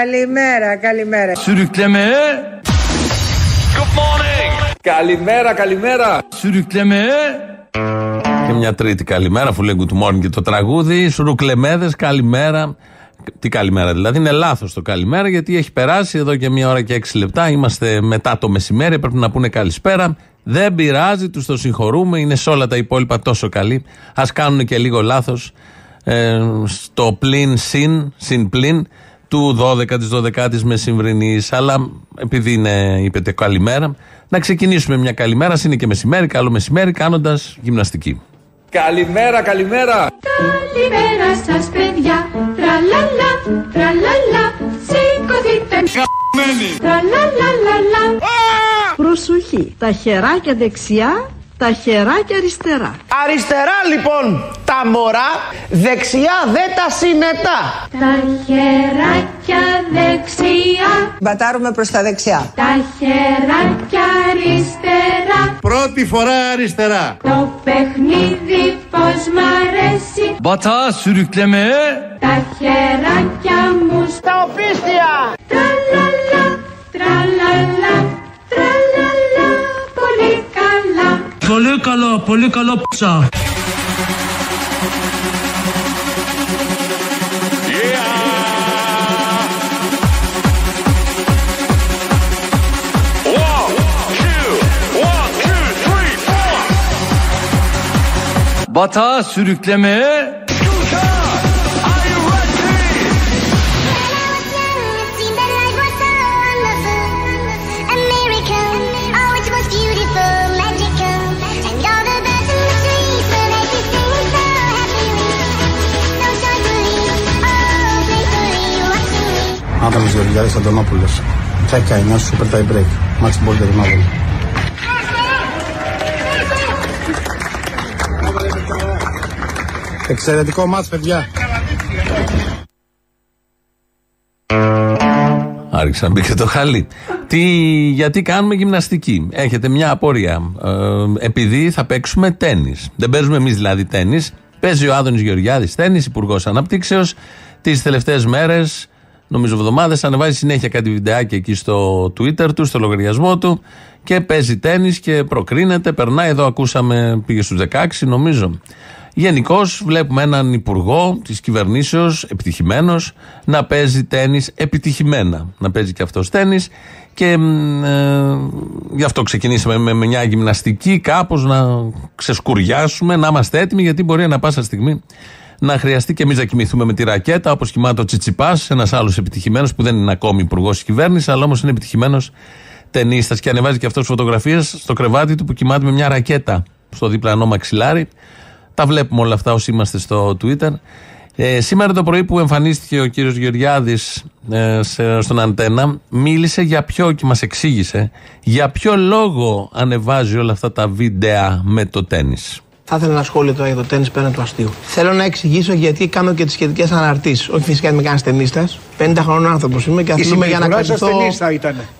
Καλημέρα, καλημέρα. Sürükleme. Good morning. Καλημέρα, καλημέρα. Sürükleme. Και μια τρίτη καλημέρα, αφού λέει good morning και το τραγούδι. Σουρουκλεμέδες, καλημέρα. Τι καλημέρα δηλαδή, είναι λάθος το καλημέρα γιατί έχει περάσει εδώ και μία ώρα και έξι λεπτά. Είμαστε μετά το μεσημέρι, πρέπει να πούνε καλησπέρα. Δεν πειράζει, τους το συγχωρούμε, είναι σε όλα τα υπόλοιπα τόσο καλοί. Α κάνουν και λίγο λάθος ε, στο πλην συν, συν πλην του 12 της 12η μεσημβρινή. Αλλά επειδή είναι, είπετε καλημέρα, να ξεκινήσουμε μια καλημέρα. Είναι και μεσημέρι, καλό μεσημέρι, κάνοντας γυμναστική. Καλημέρα, καλημέρα. Καλημέρα σας παιδιά Τραλαλα, τραλαλα Σηκωθείτε Τραλαλαλαλα Προσοχή, τα χεράκια δεξιά, τα χεράκια αριστερά. Αριστερά λοιπόν τα μωρά, δεξιά δε τα συνετά. Τα χεράκια δεξιά Μπατάρουμε προς τα δεξιά. Τα χεράκια αριστερά Πρώτη φορά αριστερά. Το παιχνίδι πως μ' αρέσει Batağa sürükleme. Τα χεράκια μου Τα οπίστια. Τραλαλα, τραλαλα, τραλαλα Πολύ καλά Πολύ καλό, πολύ καλό πσα. Batağa sürüklemeye watching me. Άδωνης Γεωργιάδης Αντωνόπουλος. Τσέκα 9 Super Tie Break. Max Border Άδωνη. Εξαιρετικό μάτς παιδιά. Άρχισα να μπήκε το χαλί. Τι, γιατί κάνουμε γυμναστική; Έχετε μια απορία. Ε, επειδή θα παίξουμε τέννη. Δεν παίζουμε εμείς δηλαδή τέννη. Παίζει ο Άδωνης Γεωργιάδης τέννη, Υπουργός Αναπτύξεως. Τις τελευταίες μέρες, νομίζω εβδομάδες, ανεβάζει συνέχεια κάτι βιντεάκι εκεί στο Twitter του, στο λογαριασμό του και παίζει τέννη και προκρίνεται. Περνάει εδώ, ακούσαμε, πήγε στους 16 νομίζω. Γενικώς βλέπουμε έναν υπουργό της κυβερνήσεως, επιτυχημένος, να παίζει τέννη επιτυχημένα. Να παίζει και αυτός τέννη. Και μ, ε, γι' αυτό ξεκινήσαμε με, με μια γυμναστική, κάπως να ξεσκουριάσουμε, να είμαστε έτοιμοι, γιατί μπορεί να πάσα στιγμή να χρειαστεί και εμείς να κοιμηθούμε με τη ρακέτα, όπως κοιμάται ο Τσιτσιπάς, ένας άλλος επιτυχημένος που δεν είναι ακόμη υπουργός της κυβέρνησης, αλλά όμως είναι επιτυχημένος ταινίστας και ανεβάζει και αυτός φωτογραφίες στο κρεβάτι του που κοιμάται με μια ρακέτα στο διπλανό μαξιλάρι. Τα βλέπουμε όλα αυτά όσοι είμαστε στο Twitter. Ε, σήμερα το πρωί που εμφανίστηκε ο κύριος Γεωργιάδης ε, σε- στον Αντένα μίλησε για ποιο και μας εξήγησε για ποιο λόγο ανεβάζει όλα αυτά τα βίντεα με το τέννις. Θα ήθελα ένα σχόλιο τώρα για το τέννη πέραν του αστείου. Θέλω να εξηγήσω γιατί κάνω και τις σχετικές αναρτήσεις. Όχι φυσικά είμαι κανένα ταινίστα. 50 χρονών άνθρωπος είμαι και αθλούμε για να κρατηθώ.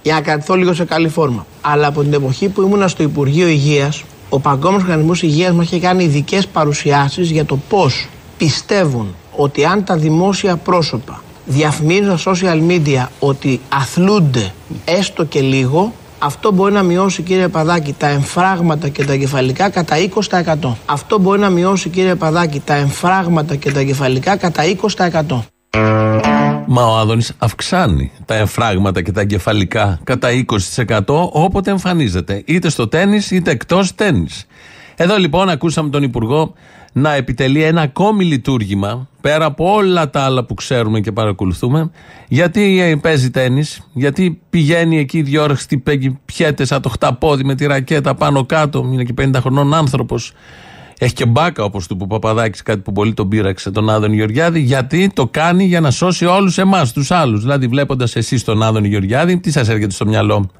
Για να κρατηθώ λίγο σε καλή φόρμα. Αλλά από την εποχή που ήμουνα στο Υπουργείο Υγείας, ο Παγκόσμιος Οργανισμός Υγείας μας είχε κάνει ειδικές παρουσιάσεις για το πώς πιστεύουν ότι αν τα δημόσια πρόσωπα διαφημίζουν στα social media ότι αθλούνται έστω και λίγο, αυτό μπορεί να μειώσει, κύριε Παδάκη, τα εμφράγματα και τα εγκεφαλικά κατά 20%. Αυτό μπορεί να μειώσει, κύριε Παδάκη, τα εμφράγματα και τα εγκεφαλικά κατά 20%. Μα ο Άδωνης αυξάνει τα εμφράγματα και τα εγκεφαλικά κατά 20% όποτε εμφανίζεται. Είτε στο τέννις είτε εκτός τέννις. Εδώ λοιπόν ακούσαμε τον Υπουργό να επιτελεί ένα ακόμη λειτουργήμα πέρα από όλα τα άλλα που ξέρουμε και παρακολουθούμε. Γιατί ε, παίζει τέννις, γιατί πηγαίνει εκεί δύο ώρες χτυπέγει, πιέται σαν το χταπόδι με τη ρακέτα πάνω κάτω, είναι και 50 χρονών άνθρωπος. Έχει και μπάκα όπως του που Παπαδάκης, κάτι που πολύ τον πείραξε τον Άδων Γεωργιάδη, γιατί το κάνει για να σώσει όλους εμάς, τους άλλους. Δηλαδή, βλέποντας εσείς τον Άδων Γεωργιάδη, τι σας έρχεται στο μυαλό;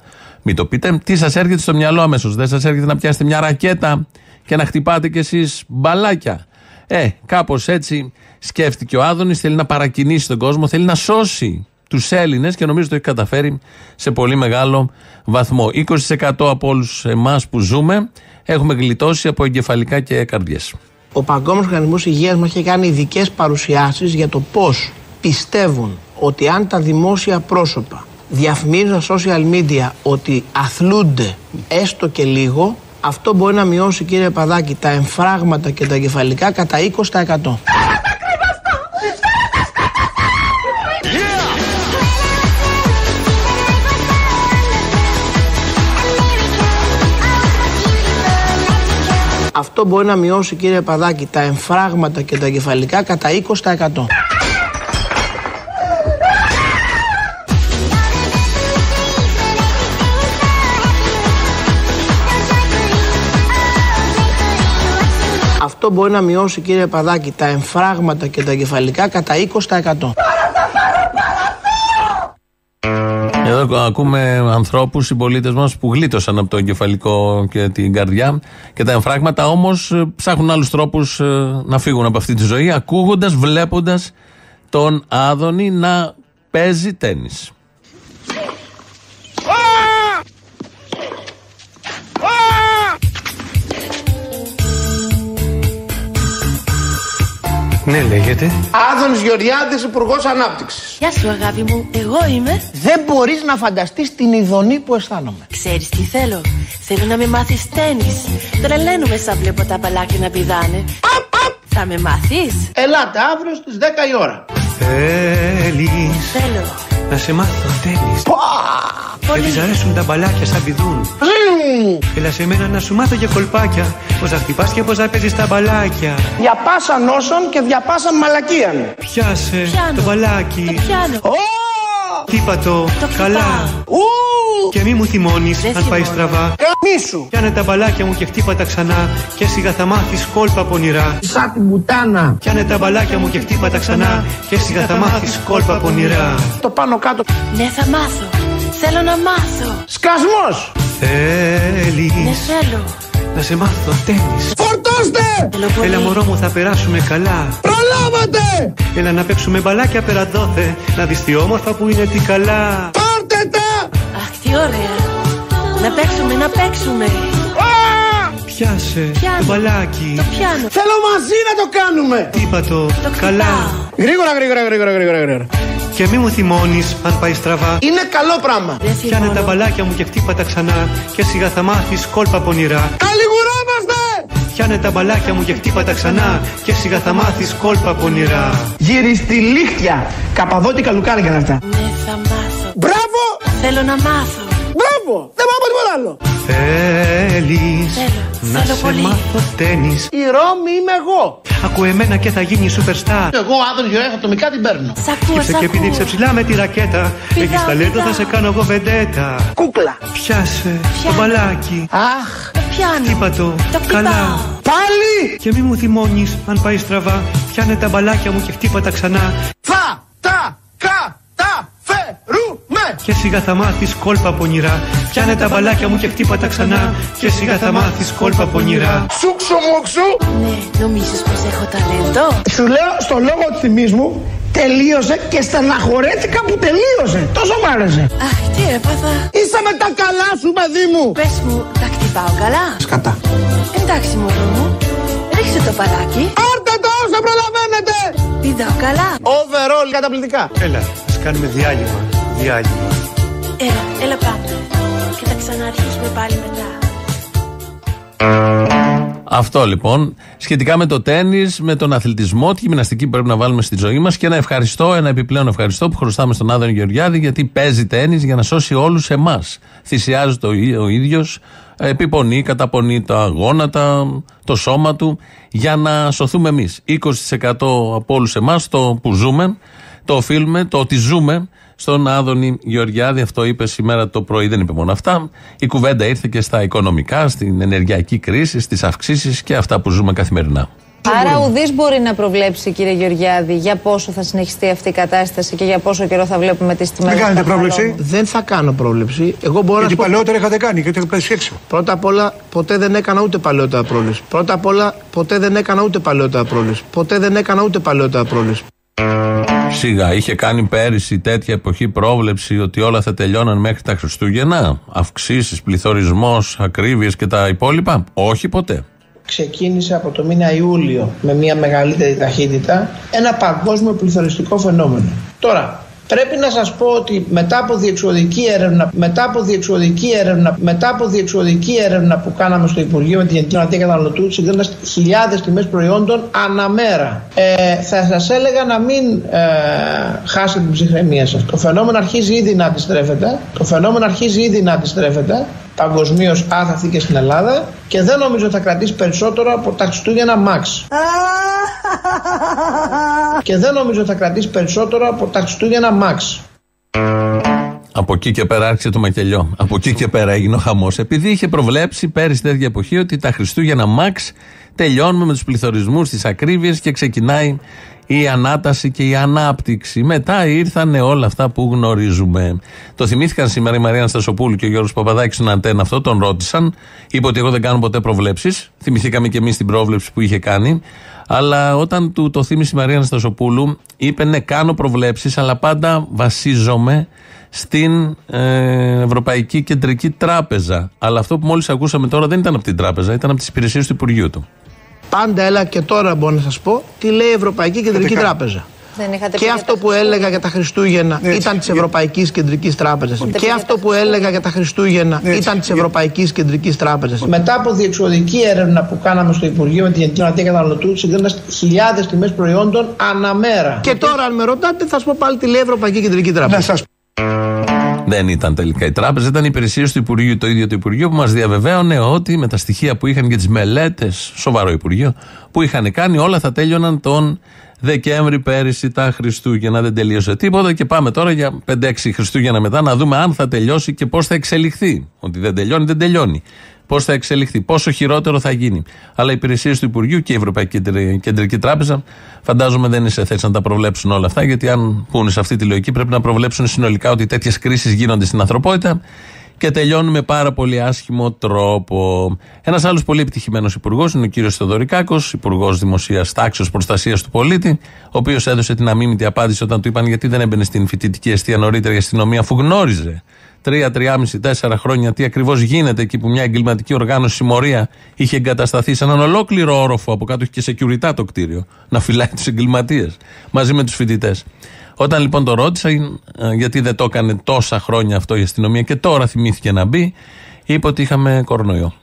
Μην το πείτε, τι σας έρχεται στο μυαλό αμέσως; Δεν σας έρχεται να πιάσετε μια ρακέτα και να χτυπάτε κι εσείς μπαλάκια. Ε, κάπως έτσι σκέφτηκε ο Άδωνης, θέλει να παρακινήσει τον κόσμο, θέλει να σώσει τους Έλληνες και νομίζω το έχει καταφέρει σε πολύ μεγάλο βαθμό. 20% από όλους εμάς που ζούμε έχουμε γλιτώσει από εγκεφαλικά και καρδιές. Ο Παγκόσμιος Οργανισμός Υγείας μας είχε κάνει ειδικές παρουσιάσεις για το πώς πιστεύουν ότι αν τα δημόσια πρόσωπα διαφημίζουν στα social media ότι αθλούνται έστω και λίγο, αυτό μπορεί να μειώσει κύριε Παδάκη τα εμφράγματα και τα κεφαλικά κατά 20%. Αυτό μπορεί να μειώσει κύριε Παδάκη τα εμφράγματα και τα κεφαλικά κατά 20%. Αυτό μπορεί να μειώσει κύριε Παδάκη τα εμφράγματα και τα κεφαλικά κατά 20%. Εδώ ακούμε ανθρώπους, συμπολίτες μας που γλίτωσαν από το εγκεφαλικό και την καρδιά και τα εμφράγματα όμως ψάχνουν άλλους τρόπους να φύγουν από αυτή τη ζωή, ακούγοντας, βλέποντας τον Άδωνη να παίζει τέννις. Ναι, λέγεται. Άδωνης Γεωργιάδης, υπουργός Ανάπτυξης. Γεια σου αγάπη μου, εγώ είμαι. Δεν μπορείς να φανταστείς την ειδονή που αισθάνομαι. Ξέρεις τι θέλω, θέλω να με μάθεις τέννις. Τρελαίνουμε σαν βλέπω τα παλάκια να πηδάνε. Θα με μάθεις; Ελάτε αύριο στις 10 η ώρα. Θέλεις Θέλω. Να σε μάθω τέννις. Πολύ. Δεν της αρέσουν τα μπαλάκια σαν πηδούν. Έλα σε μένα να σου μάθω για κολπάκια. Πώς να χτυπάς και πώς να παίζεις τα μπαλάκια. Διαπάσαν όσων και διαπάσαν μαλακίαν. Πιάσε Πιάνω. το μπαλάκι. Το πιάνω. Χτύπα το Το καλά. χτυπάω. Ου! Και μη μου θυμώνεις Δεν αν πάει θυμώνω. στραβά. Καμίσου. Πιάνε τα μπαλάκια μου και χτύπα τα ξανά. Και σιγά θα μάθεις κόλπα πονηρά. Σαν την πουτάνα. Πιάνε τα μπαλάκια μου και χτύπα τα ξανά. Και σιγά θα μάθεις κόλπα πονηρά. Το πάνω κάτω. Ναι, θα μάθω. Θέλω να μάθω. Σκασμός. Ναι, Θέλεις θέλω. Να σε μάθω τέννις. Φορτώστε. Θέλω πολύ. Έλα μωρό μου θα περάσουμε καλά Προλάβατε. Έλα να παίξουμε μπαλάκια πέρα δόθε Να δεις τι όμορφα που είναι τι καλά Πάρτε τα. Αχ, τι ωραία. Να παίξουμε, να παίξουμε. Πιάσε Πιάνω. το μπαλάκι Το πιάνω. Θέλω μαζί να το κάνουμε. Χτύπα το Το καλά χτυπάω. Γρήγορα, γρήγορα, γρήγορα, γρήγορα, γρήγορα. Και μη μου θυμώνεις αν πάει στραβά Είναι καλό πράγμα. Δεν Πιάνε τα θυμώνω. μπαλάκια μου και χτύπα τα ξανά Και σιγά θα μάθεις κόλπα πονηρά Καλιγουρόμαστε. Πιάνε τα μπαλάκια μου και χτύπα τα ξανά Και σιγά θα μάθεις κόλπα πονηρά Γυριστηλίχτια. Καπαδότικα λουκάνικα είναι αυτά. Ναι, θα μάθω. Μπράβο. Θέλω να μάθω. Μπράβο. Δεν πάω τίποτα άλλο. Θέλεις Θέλω, να θέλω σε πολύ. μάθω τένις Η Ρώμη είμαι εγώ. Ακού εμένα και θα γίνει superstar Εγώ, Άδων Γεωργιάδης, ατομικά την παίρνω. Σ' ακούω, Σκύψε σ' και επειδή ακούω. ψηλά με τη ρακέτα Πηδάω, Έχεις ταλέντο θα πηδάω. σε κάνω εγώ βεντέτα Κούκλα. Πιάσε το Πιάνω. μπαλάκι Αχ. Το πιάνω. Χτύπα το Το καλά χτυπάω. Πάλι. Και μη μου θυμώνεις αν πάει στραβά Πιάνε τα μπαλάκια μου και χτύπα τα ξανά Θα τα καταφέρουμε. Και σιγά θα μάθεις κόλπα πονηρά Πιάνε τα μπαλάκια μου και χτύπα τα ξανά Και σιγά θα μάθεις κόλπα πονηρά Σούξου μουξου. Ναι, νομίζεις πως έχω ταλέντο; Σου λέω στο λόγο του θυμής μου τελείωσε και στεναχωρέθηκα που τελείωσε. Τόσο μ' άρεσε. Αχ, τι έπαθα. Είσαι με τα καλά σου, παιδί μου. Πες μου, τα χτυπάω καλά; Σκατά. Εντάξει, μωρό μου. Ρίξε το παλάκι. Πάρτε το όσο προλαβαίνετε. Πηδάω καλά. Overall καταπληκτικά. Έλα, ας κάνουμε διάλειμμα Διάλειμμα Έλα, έλα πάμε. Και θα ξαναρχίσουμε πάλι μετά. Αυτό λοιπόν. Σχετικά με το τέννη, με τον αθλητισμό, τη γυμναστική που πρέπει να βάλουμε στη ζωή μας και ένα ευχαριστώ, ένα επιπλέον ευχαριστώ που χρωστάμε στον Άδωνη Γεωργιάδη γιατί παίζει τέννη για να σώσει όλους εμάς. Θυσιάζει το ί- ο ίδιος, επιπονεί, καταπονεί τα γόνατα, το σώμα του για να σωθούμε εμείς. 20% από όλους εμάς το που ζούμε, το οφείλουμε, το ότι ζούμε στον Άδωνη Γεωργιάδη. Αυτό είπε σήμερα το πρωί, δεν είπε μόνο αυτά. Η κουβέντα ήρθε και στα οικονομικά, στην ενεργειακή κρίση, στις αυξήσεις και αυτά που ζούμε καθημερινά. Άρα ουδής μπορεί να προβλέψει, κύριε Γεωργιάδη, για πόσο θα συνεχιστεί αυτή η κατάσταση και για πόσο καιρό θα βλέπουμε τις τιμές. Δεν κάνετε πρόβλεψη. Δεν θα κάνω πρόβλεψη. Εγώ μπορώ Γιατί να σου πω- παλαιότερα είχατε κάνει και το είχατε πέσει έξω. Πρώτα απ' όλα, ποτέ δεν έκανα ούτε παλαιότερα πρόβλεψη. Πρώτα απ' όλα, ποτέ δεν έκανα ούτε παλαιότερα πρόβλεψη. Ποτέ δεν έκανα ούτε παλαιότερα πρόβλεψη. Σιγά, είχε κάνει πέρυσι τέτοια εποχή πρόβλεψη ότι όλα θα τελειώναν μέχρι τα Χριστούγεννα. Αυξήσεις, πληθωρισμός, ακρίβειες και τα υπόλοιπα. Όχι ποτέ. Ξεκίνησε από το μήνα Ιούλιο με μια μεγαλύτερη ταχύτητα ένα παγκόσμιο πληθωριστικό φαινόμενο. Τώρα, Πρέπει να σας πω ότι μετά από διεξοδική έρευνα, μετά από διεξοδική έρευνα, μετά από διεξοδική έρευνα που κάναμε στο Υπουργείο με τη Γενική Γραμματεία Καταναλωτού, συγκρίνοντας χιλιάδες τιμές προϊόντων αναμέρα. Ε, θα σας έλεγα να μην ε, χάσετε την ψυχραιμία σας. Το φαινόμενο αρχίζει ήδη να αντιστρέφεται. Το φαινόμενο αρχίζει ήδη να αντιστρέφεται παγκοσμίως άθαθη και στην Ελλάδα και δεν νομίζω θα κρατήσει περισσότερο από τα Χριστούγεννα Max. Και δεν νομίζω θα κρατήσει περισσότερο από τα Χριστούγεννα Max. Από εκεί και πέρα άρχισε το μακελιό. Από εκεί και πέρα έγινε ο χαμός. Επειδή είχε προβλέψει πέρυσι τέτοια εποχή ότι τα Χριστούγεννα Max τελειώνουμε με τους πληθωρισμούς, τις ακρίβειες και ξεκινάει η ανάταση και η ανάπτυξη. Μετά ήρθαν όλα αυτά που γνωρίζουμε. Το θυμήθηκαν σήμερα η Μαρία Αναστασοπούλου και ο Γιώργος Παπαδάκης στον Αντένα αυτό, τον ρώτησαν. Είπε ότι εγώ δεν κάνω ποτέ προβλέψεις. Θυμηθήκαμε και εμείς την πρόβλεψη που είχε κάνει. Αλλά όταν του το θύμισε η Μαρία Αναστασοπούλου, είπε ναι, κάνω προβλέψεις, αλλά πάντα βασίζομαι στην ε, Ευρωπαϊκή Κεντρική Τράπεζα. Αλλά αυτό που μόλις ακούσαμε τώρα δεν ήταν από την τράπεζα, ήταν από τις υπηρεσίες του Υπουργείου του. Πάντα έλα και τώρα μπορώ να σας πω τι λέει η Ευρωπαϊκή Κεντρική Τράπεζα. Δεν είχατε πει Και για αυτό τα που έλεγα για τα Χριστούγεννα ήταν της Ευρωπαϊκής Κεντρικής Τράπεζας. Και αυτό που έλεγα για τα Χριστούγεννα ήταν της Ευρωπαϊκής Κεντρικής Τράπεζας. Μετά από διεξοδική έρευνα που κάναμε στο Υπουργείο με τη Γενική Γραμματεία Καταναλωτού, συγκρίνοντα χιλιάδες τιμές προϊόντων αναμέρα. Και τώρα, αν με ρωτάτε, θα σας πω πάλι τι λέει η Ευρωπαϊκή Κεντρική Τράπεζα. Δεν ήταν τελικά η τράπεζα, ήταν οι υπηρεσίε του Υπουργείου, το ίδιο το Υπουργείο που μας διαβεβαίωνε ότι με τα στοιχεία που είχαν και τις μελέτες, σοβαρό Υπουργείο, που είχαν κάνει, όλα θα τέλειωναν τον Δεκέμβρη πέρυσι τα Χριστούγεννα. Δεν τελείωσε τίποτα και πάμε τώρα για 5-6 Χριστούγεννα μετά να δούμε αν θα τελειώσει και πώς θα εξελιχθεί. Ότι δεν τελειώνει, δεν τελειώνει. Πώς θα εξελιχθεί, πόσο χειρότερο θα γίνει. Αλλά οι υπηρεσίες του Υπουργείου και η Ευρωπαϊκή Κεντρ- Κεντρική Τράπεζα φαντάζομαι δεν είναι σε θέση να τα προβλέψουν όλα αυτά, γιατί αν πούνε σε αυτή τη λογική πρέπει να προβλέψουν συνολικά ότι τέτοιες κρίσεις γίνονται στην ανθρωπότητα και τελειώνουν με πάρα πολύ άσχημο τρόπο. Ένας άλλος πολύ επιτυχημένος υπουργός είναι ο κύριος Θεοδωρικάκος, υπουργός Δημοσίας Τάξεω Προστασίας του Πολίτη, ο οποίος έδωσε την αμήμητη απάντηση όταν του είπαν γιατί δεν έμπαινε στην φοιτητική αιστεία νωρίτερα η αστυνομία, αφού γνώριζε τρία, τριάμιση, τέσσερα χρόνια τι ακριβώς γίνεται εκεί που μια εγκληματική οργάνωση συμμορία είχε εγκατασταθεί σε έναν ολόκληρο όροφο. Από κάτω είχε και security το κτίριο να φυλάει τους εγκληματίες μαζί με τους φοιτητές. Όταν λοιπόν το ρώτησα, ε, γιατί δεν το έκανε τόσα χρόνια αυτό η αστυνομία και τώρα θυμήθηκε να μπει, είπε ότι είχαμε κορονοϊό.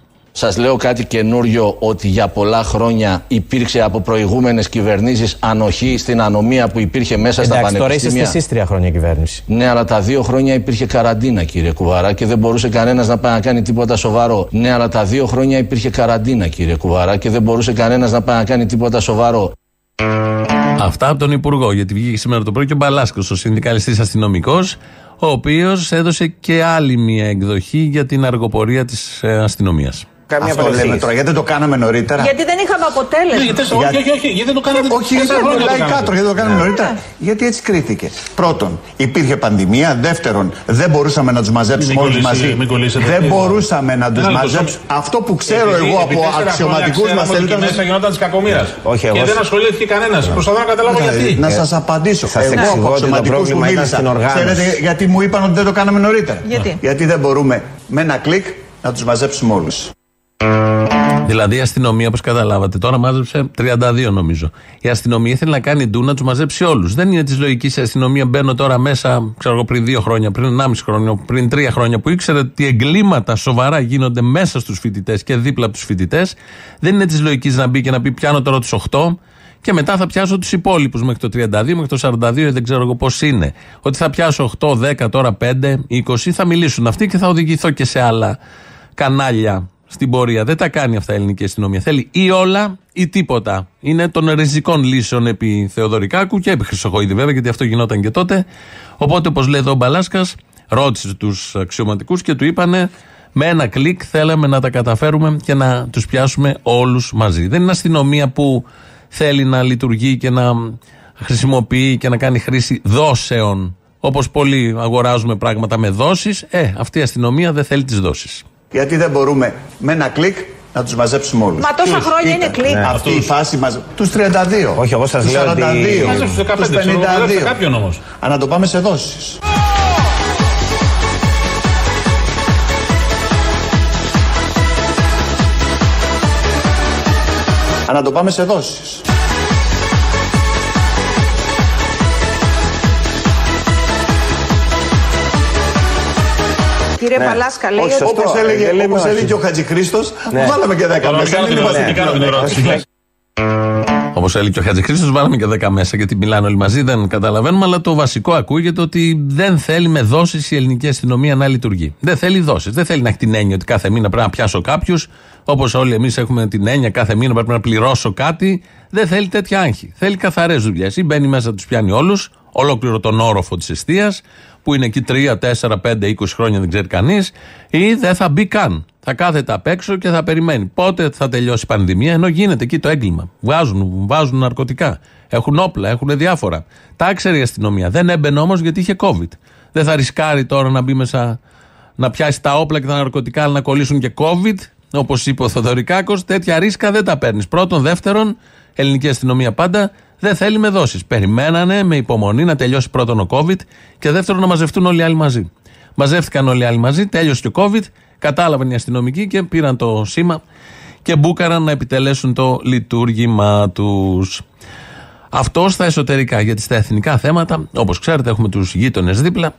Σας λέω κάτι καινούριο ότι για πολλά χρόνια υπήρξε από προηγούμενες κυβερνήσεις ανοχή στην ανομία που υπήρχε μέσα στα Εντάξει, τώρα πανεπιστήμια. είστε εσεί τρία χρόνια κυβέρνηση. Ναι, αλλά τα δύο χρόνια υπήρχε καραντίνα, κύριε Κουβαρά, και δεν μπορούσε κανένας να πάει να κάνει τίποτα σοβαρό. Ναι, αλλά τα δύο χρόνια υπήρχε καραντίνα, κύριε Κουβαρά, και δεν μπορούσε κανένας να πάει να κάνει τίποτα σοβαρό. Αυτά από τον Υπουργό, γιατί βγήκε σήμερα το πρωί και ο Μπαλάσκος, ο συνδικαλιστής αστυνομικός, ο οποίος έδωσε και άλλη μια εκδοχή για την αργοπορία της αστυνομίας. Καμία Αυτό λέμε τώρα, γιατί δεν το κάναμε νωρίτερα; Γιατί δεν είχαμε αποτέλεσμα. γιατί, όχι, όχι, όχι, γιατί δεν το κάναμε Όχι, γιατί δεν μιλάει κάτω, γιατί δεν το κάναμε νωρίτερα; Γιατί έτσι κρίθηκε. Πρώτον, υπήρχε πανδημία. Δεύτερον, δεν μπορούσαμε να τους μαζέψουμε όλου μαζί. Δεν μπορούσαμε να τους μαζέψουμε. Αυτό που ξέρω εγώ από αξιωματικούς μας Εκεί μέσα γινόταν της κακομοίρας. Όχι, Και δεν ασχολήθηκε κανένας. Προσπαθώ να καταλάβω γιατί; Να σας απαντήσω. Σας Εγώ εξηγώ από ότι το αξιωματικούς που πρόβλημα ήταν μίλησα. στην οργάνωση. Ξέρετε γιατί μου είπαν ότι δεν το κάναμε νωρίτερα; Γιατί; Γιατί δεν μπορούμε με ένα κλικ να τους μαζέψουμε όλους. Δηλαδή η αστυνομία, όπως καταλάβατε, τώρα μάζεψε 32 νομίζω. Η αστυνομία ήθελε να κάνει ντου να τους μαζέψει όλους. Δεν είναι της λογικής η αστυνομία. Μπαίνω τώρα μέσα, ξέρω εγώ, πριν δύο χρόνια, πριν 1,5 χρόνια, πριν τρία χρόνια, που ήξερε ότι εγκλήματα σοβαρά γίνονται μέσα στους φοιτητές και δίπλα από τους φοιτητές. Δεν είναι της λογικής να μπει και να πει πιάνω τώρα τους 8 και μετά θα πιάσω τους υπόλοιπους μέχρι το 32, μέχρι το 42, δεν ξέρω εγώ πώς είναι. Ότι θα πιάσω 8, 10, τώρα 5, 20, θα μιλήσουν αυτοί και θα οδηγηθώ και σε άλλα κανάλια στην πορεία. Δεν τα κάνει αυτά η ελληνική αστυνομία. Θέλει ή όλα ή τίποτα. Είναι των ριζικών λύσεων επί Θεοδωρικάκου και επί Χρυσοχοίδη βέβαια, γιατί αυτό γινόταν και τότε. Οπότε, όπως λέει εδώ ο Μπαλάσκας, ρώτησε τους αξιωματικούς και του είπανε με ένα κλικ θέλαμε να τα καταφέρουμε και να τους πιάσουμε όλους μαζί. Δεν είναι αστυνομία που θέλει να λειτουργεί και να χρησιμοποιεί και να κάνει χρήση δόσεων. Όπως πολλοί αγοράζουμε πράγματα με δόσεις, ε, αυτή η αστυνομία δεν θέλει τις δόσεις. Γιατί δεν μπορούμε με ένα κλικ να τους μαζέψουμε όλους. Μα τόσα χρόνια είναι κλικ. Αυτή η φάση μα. Τους 32. Όχι, εγώ σας τους λέω ότι- 42. Μάζεψε τους 15, τους ξέρω εγώ, 52. μάζεψε κάποιον όμως. Α, να το πάμε σε δόσεις. Α, να το πάμε σε δόσεις. Κύριε Παλάσκα, λέει ότι. Όπως έλεγε, όπως έλεγε και ο Χατζηχρήστο, βάλαμε και 10 μέσα. Δεν είμαστε Όπως έλεγε και ο Χατζη Χρήστος, βάλαμε και 10 μέσα γιατί μιλάνε όλοι μαζί, δεν καταλαβαίνουμε. Αλλά το βασικό ακούγεται ότι δεν θέλει με δόσεις η ελληνική αστυνομία να λειτουργεί. Δεν θέλει δόσεις. Δεν θέλει να έχει την έννοια ότι κάθε μήνα πρέπει να πιάσω κάποιους. Όπως όλοι εμείς έχουμε την έννοια κάθε μήνα πρέπει να πληρώσω κάτι. Δεν θέλει τέτοια άγχη. Θέλει καθαρές δουλειές. Ή μπαίνει μέσα, τους πιάνει όλους, ολόκληρο τον όροφο της αιστείας, που είναι εκεί 3, 4, 5, 20 χρόνια δεν ξέρει κανείς, ή δεν θα μπει καν. Θα κάθεται απ' έξω και θα περιμένει. Πότε θα τελειώσει η πανδημία, ενώ γίνεται εκεί το έγκλημα. Βγάζουν, βάζουν ναρκωτικά. Έχουν όπλα, έχουν διάφορα. Τα ξέρει η αστυνομία. Δεν έμπαινε όμως γιατί είχε COVID. Δεν θα ρισκάρει τώρα να μπει μέσα, να πιάσει τα όπλα και τα ναρκωτικά, αλλά να κολλήσουν και COVID. Όπως είπε ο Θοδωρικάκος, τέτοια ρίσκα δεν τα παίρνεις. Πρώτον, δεύτερον, ελληνική αστυνομία πάντα δεν θέλει με δόσεις. Περιμένανε με υπομονή να τελειώσει πρώτον ο COVID και δεύτερον να μαζευτούν όλοι οι άλλοι μαζί. Μαζεύτηκαν όλοι οι άλλοι μαζί, τέλειωσε και ο COVID, κατάλαβαν οι αστυνομικοί και πήραν το σήμα και μπούκαραν να επιτελέσουν το λειτουργήμά τους. Αυτός στα εσωτερικά. Γιατί στα εθνικά θέματα, όπως ξέρετε, έχουμε τους γείτονες δίπλα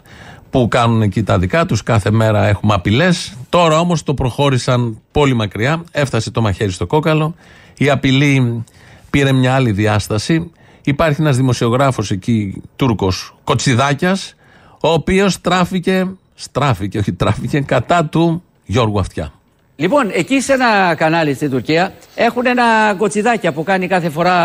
που κάνουν εκεί τα δικά τους. Κάθε μέρα έχουμε απειλές. Τώρα όμως το προχώρησαν πολύ μακριά. Έφτασε το μαχαίρι στο κόκαλο. Η απειλή πήρε μια άλλη διάσταση. Υπάρχει ένας δημοσιογράφος εκεί, Τούρκος Κοτσιδάκιας, ο οποίος τράφηκε, στράφηκε, όχι τράφηκε, κατά του Γιώργου Αυτιά. Λοιπόν, εκεί σε ένα κανάλι στην Τουρκία έχουν ένα κοτσιδάκια που κάνει κάθε φορά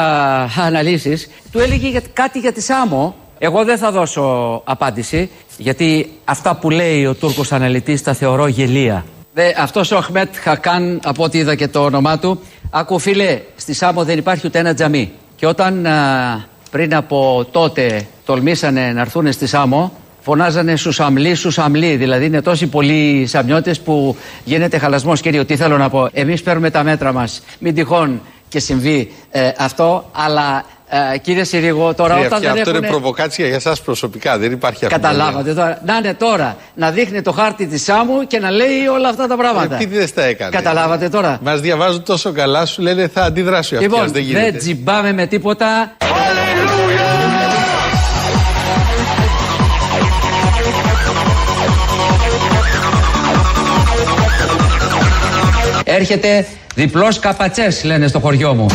αναλύσεις. Του έλεγε για- κάτι για τη Σάμο. Εγώ δεν θα δώσω απάντηση, γιατί αυτά που λέει ο Τούρκος αναλυτής τα θεωρώ γελία. Δε, αυτός ο Αχμέτ Χακάν, από ό,τι είδα και το όνομά του, άκου φίλε, στη Σάμο δεν υπάρχει ούτε ένα τζαμί. Και όταν α, πριν από τότε τολμήσανε να έρθουν στη Σάμο, φωνάζανε Σουσαμλή, Σουσαμλή. Δηλαδή είναι τόσοι πολλοί Σαμιώτες που γίνεται χαλασμός. Κύριο, τι θέλω να πω. Εμείς παίρνουμε τα μέτρα μας. Μην τυχόν και συμβεί ε, αυτό, αλλά ε, κύριε Συρίγο, τώρα Κύριε όταν Αυτιά, δεν αυτό είναι έχουνε- προβοκάτσια για εσά προσωπικά. Δεν υπάρχει αφιβολία. Καταλάβατε τώρα. Να είναι τώρα να δείχνει το χάρτη της Σάμου και να λέει όλα αυτά τα πράγματα. Επειδή δεν στα έκανε. Καταλάβατε τώρα. Μας διαβάζουν τόσο καλά, σου λένε θα αντιδράσει ο Λοιπόν, αυτιά. Δεν δεν γίνεται. τζιμπάμε με τίποτα. Έρχεται διπλός καπατσές λένε στο χωριό μου.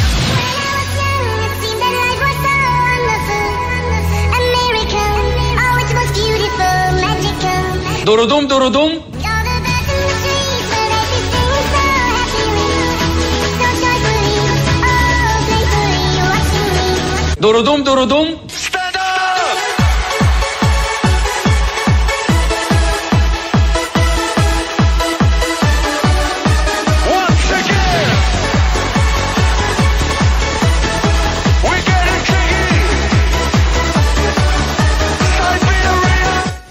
Dorodom, dorodom. Dorodom, dorodom.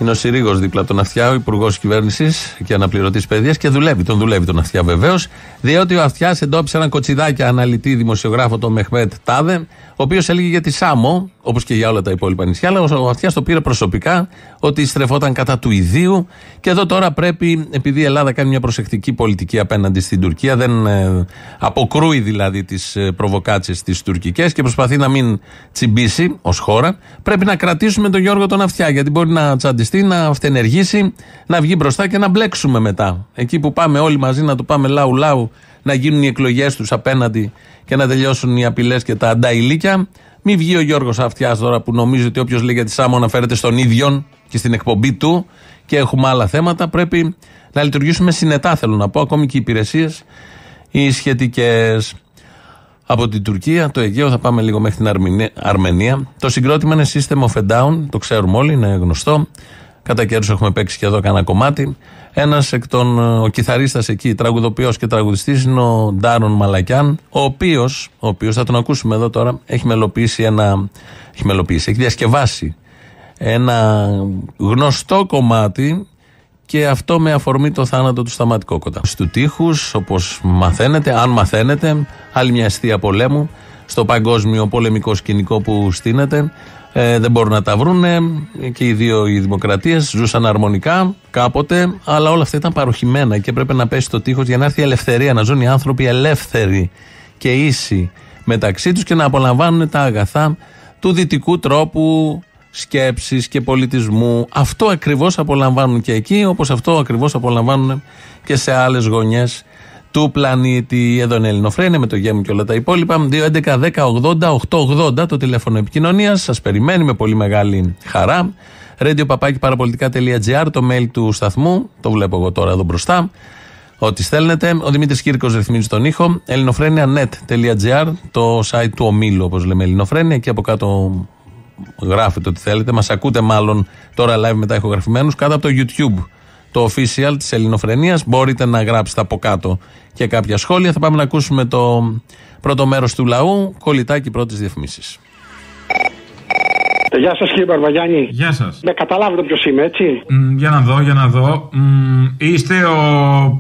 Είναι ο Συρίγο δίπλα από τον Αυτιά, ο υπουργός κυβέρνησης και αναπληρωτής παιδείας και δουλεύει. Τον δουλεύει τον Αυτιά βεβαίως. Διότι ο Αυτιάς εντόπισε έναν κοτσιδάκι αναλυτή δημοσιογράφο, τον Μεχμέτ Τάδε, ο οποίος έλεγε για τη Σάμο, όπως και για όλα τα υπόλοιπα νησιά, αλλά ο Αυτιάς το πήρε προσωπικά ότι στρεφόταν κατά του ιδίου. Και εδώ τώρα πρέπει, επειδή η Ελλάδα κάνει μια προσεκτική πολιτική απέναντι στην Τουρκία, δεν ε, αποκρούει δηλαδή τις ε, προβοκάτσιε τις τουρκικές και προσπαθεί να μην τσιμπήσει ως χώρα, πρέπει να κρατήσουμε τον Γιώργο τον Αυτιά. Γιατί μπορεί να τσαντιστεί, να αυτενεργήσει, να βγει μπροστά και να μπλέξουμε μετά. Εκεί που πάμε όλοι μαζί να το πάμε λαού-λαού, να γίνουν οι εκλογές τους απέναντι και να τελειώσουν οι απειλές και τα ανταηλίκια. Μην βγει ο Γιώργος Αυτιάς τώρα που νομίζει ότι όποιος λέει για τη Σάμο αναφέρεται στον ίδιον και στην εκπομπή του και έχουμε άλλα θέματα. Πρέπει να λειτουργήσουμε συνετά, θέλω να πω, ακόμη και οι υπηρεσίες οι σχετικές. Από την Τουρκία, το Αιγαίο, θα πάμε λίγο μέχρι την Αρμενία. Αρμενία. Το συγκρότημα είναι System of a Down, το ξέρουμε όλοι, είναι γνωστό. Κατά καιρούς έχουμε παίξει και εδώ κανένα κομμάτι. Ένας εκ των. Ο κιθαρίστας εκεί, τραγουδοποιός και τραγουδιστής, είναι ο Ντάρον Μαλακιάν, ο οποίος, ο οποίος, θα τον ακούσουμε εδώ τώρα, έχει μελοποιήσει ένα. Έχει μελοποιήσει, έχει διασκευάσει ένα γνωστό κομμάτι και αυτό με αφορμή το θάνατο του Σταμάτη Κόκοτα. Στου τείχους, όπως μαθαίνετε, αν μαθαίνετε, άλλη μια αιστεία πολέμου στο παγκόσμιο πολεμικό σκηνικό που στείνεται. Ε, δεν μπορούν να τα βρούνε και οι δύο οι δημοκρατίες ζούσαν αρμονικά κάποτε αλλά όλα αυτά ήταν παροχημένα και έπρεπε να πέσει το τείχος για να έρθει η ελευθερία να ζουν οι άνθρωποι ελεύθεροι και ίσοι μεταξύ τους και να απολαμβάνουν τα αγαθά του δυτικού τρόπου σκέψης και πολιτισμού. Αυτό ακριβώς απολαμβάνουν και εκεί, όπως αυτό ακριβώς απολαμβάνουν και σε άλλες γωνιές του πλανήτη. Εδώ είναι Ελληνοφρένια με το γέμο και όλα τα υπόλοιπα. 2.11.10.80.880 το τηλέφωνο επικοινωνίας. Σας περιμένει με πολύ μεγάλη χαρά. radiopapakiparapolitica.gr το mail του σταθμού. Το βλέπω εγώ τώρα εδώ μπροστά. Ό,τι στέλνετε. Ο Δημήτρης Κύρκος ρυθμίζει τον ήχο. ελληνοφρένια.net.gr το site του ομίλου, όπως λέμε Ελληνοφρένια. Εκεί από κάτω γράφετε ό,τι θέλετε. Μας ακούτε μάλλον τώρα live μετά ηχογραφημένους κάτω από το YouTube. Το official της Ελληνοφρενίας. Μπορείτε να γράψετε από κάτω και κάποια σχόλια. Θα πάμε να ακούσουμε το πρώτο μέρος του λαού. Κολλητάκι πρώτης διαφημίσει. Γεια σας κύριε Μπαρβαγιάννη. Γεια σας. Με καταλάβετε ποιος είμαι, έτσι. για να δω, για να δω. Μ, είστε ο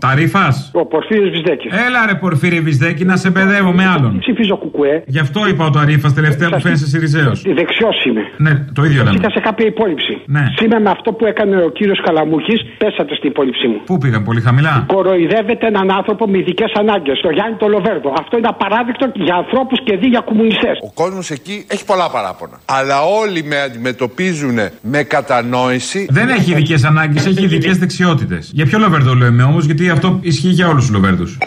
Ταρίφας; Ο Πορφύριος Βυσδέκη. Έλα ρε Πορφύρη Βυσδέκη να σε παιδεύω με άλλον. Ψηφίζω κουκουέ. Γι' αυτό είπα ο Ταρίφας τελευταία που φαίνεσαι Σιριζέο. Δεξιός είμαι. Ναι, το ίδιο λέμε. Είχα σε κάποια υπόλοιψη. Ναι. Σήμερα με αυτό που έκανε ο κύριος Καλαμούχη, πέσατε στην υπόλοιψή μου. Πού πήγαν, πολύ χαμηλά; Κοροϊδεύετε έναν άνθρωπο με ειδικές ανάγκες, το Γιάννη το Λοβέρδο. Αυτό είναι απαράδεκτο για ανθρώπους και δι για κομμουνιστές. Ο κόσμος εκεί έχει πολλά παράπονα. Αλλά όλοι με αντιμετωπίζουν με κατανόηση. Δεν έχει ειδικές ανάγκες, έχει ειδικές δεξιότητες. Για ποιο Λοβέρδο λέμε όμως, γιατί αυτό ισχύει για όλους τους Λοβέρδους.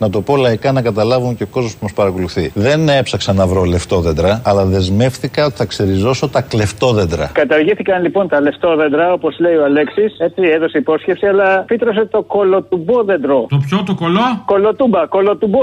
Να το πω λαϊκά να καταλάβουν και ο κόσμος που μας παρακολουθεί. Δεν έψαξα να βρω λεφτόδεντρα, αλλά δεσμεύτηκα ότι θα ξεριζώσω τα κλεφτόδεντρα. Καταργήθηκαν λοιπόν τα λεφτόδεντρα, όπως λέει ο Αλέξης. Έτσι έδωσε υπόσχεση, αλλά φύτρωσε το κολοτουμπόδεντρο. Το ποιο, το κολό; Κολοτούμπα, κολοτουμπό.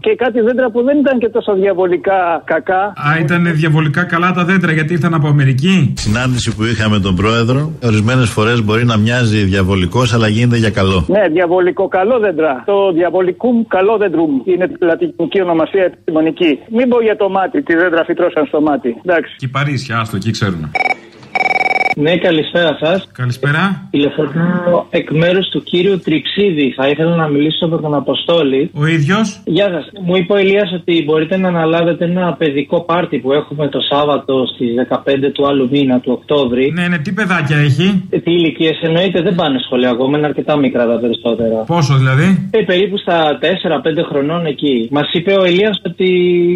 Και κάτι δέντρα που δεν ήταν και τόσο διαβολικά κακά. Α, ήταν διαβολικά καλά τα δέντρα γιατί ήρθαν από Αμερική. Συνάντηση που είχα με τον πρόεδρο, ορισμένες φορές μπορεί να μοιάζει διαβολικός, αλλά γίνεται για καλό. Ναι, διαβολικό καλό δέντρα. Το διαβολικούμ καλό δέντρουμ είναι λατινική ονομασία επιστημονική. Μην πω για το μάτι, τη δέντρα φυτρώσαν στο μάτι. Εντάξει. Και η Παρίσια, άστο, εκεί ξέρουν. Ναι, καλησπέρα σας. Καλησπέρα. Τηλεφωνώ εκ μέρους του κύριου Τριψίδη. Θα ήθελα να μιλήσω με τον Αποστόλη. Ο ίδιος. Γεια σας. Μου είπε ο Ηλίας ότι μπορείτε να αναλάβετε ένα παιδικό πάρτι που έχουμε το Σάββατο στις 15 του άλλου μήνα, του Οκτώβρη. Ναι, ναι, τι παιδάκια έχει; Ε, Τι ηλικίες εννοείται δεν πάνε σχολείο ακόμα, είναι αρκετά μικρά τα περισσότερα. Πόσο δηλαδή; Ε, περίπου στα 4-5 χρονών εκεί. Μας είπε ο Ηλίας ότι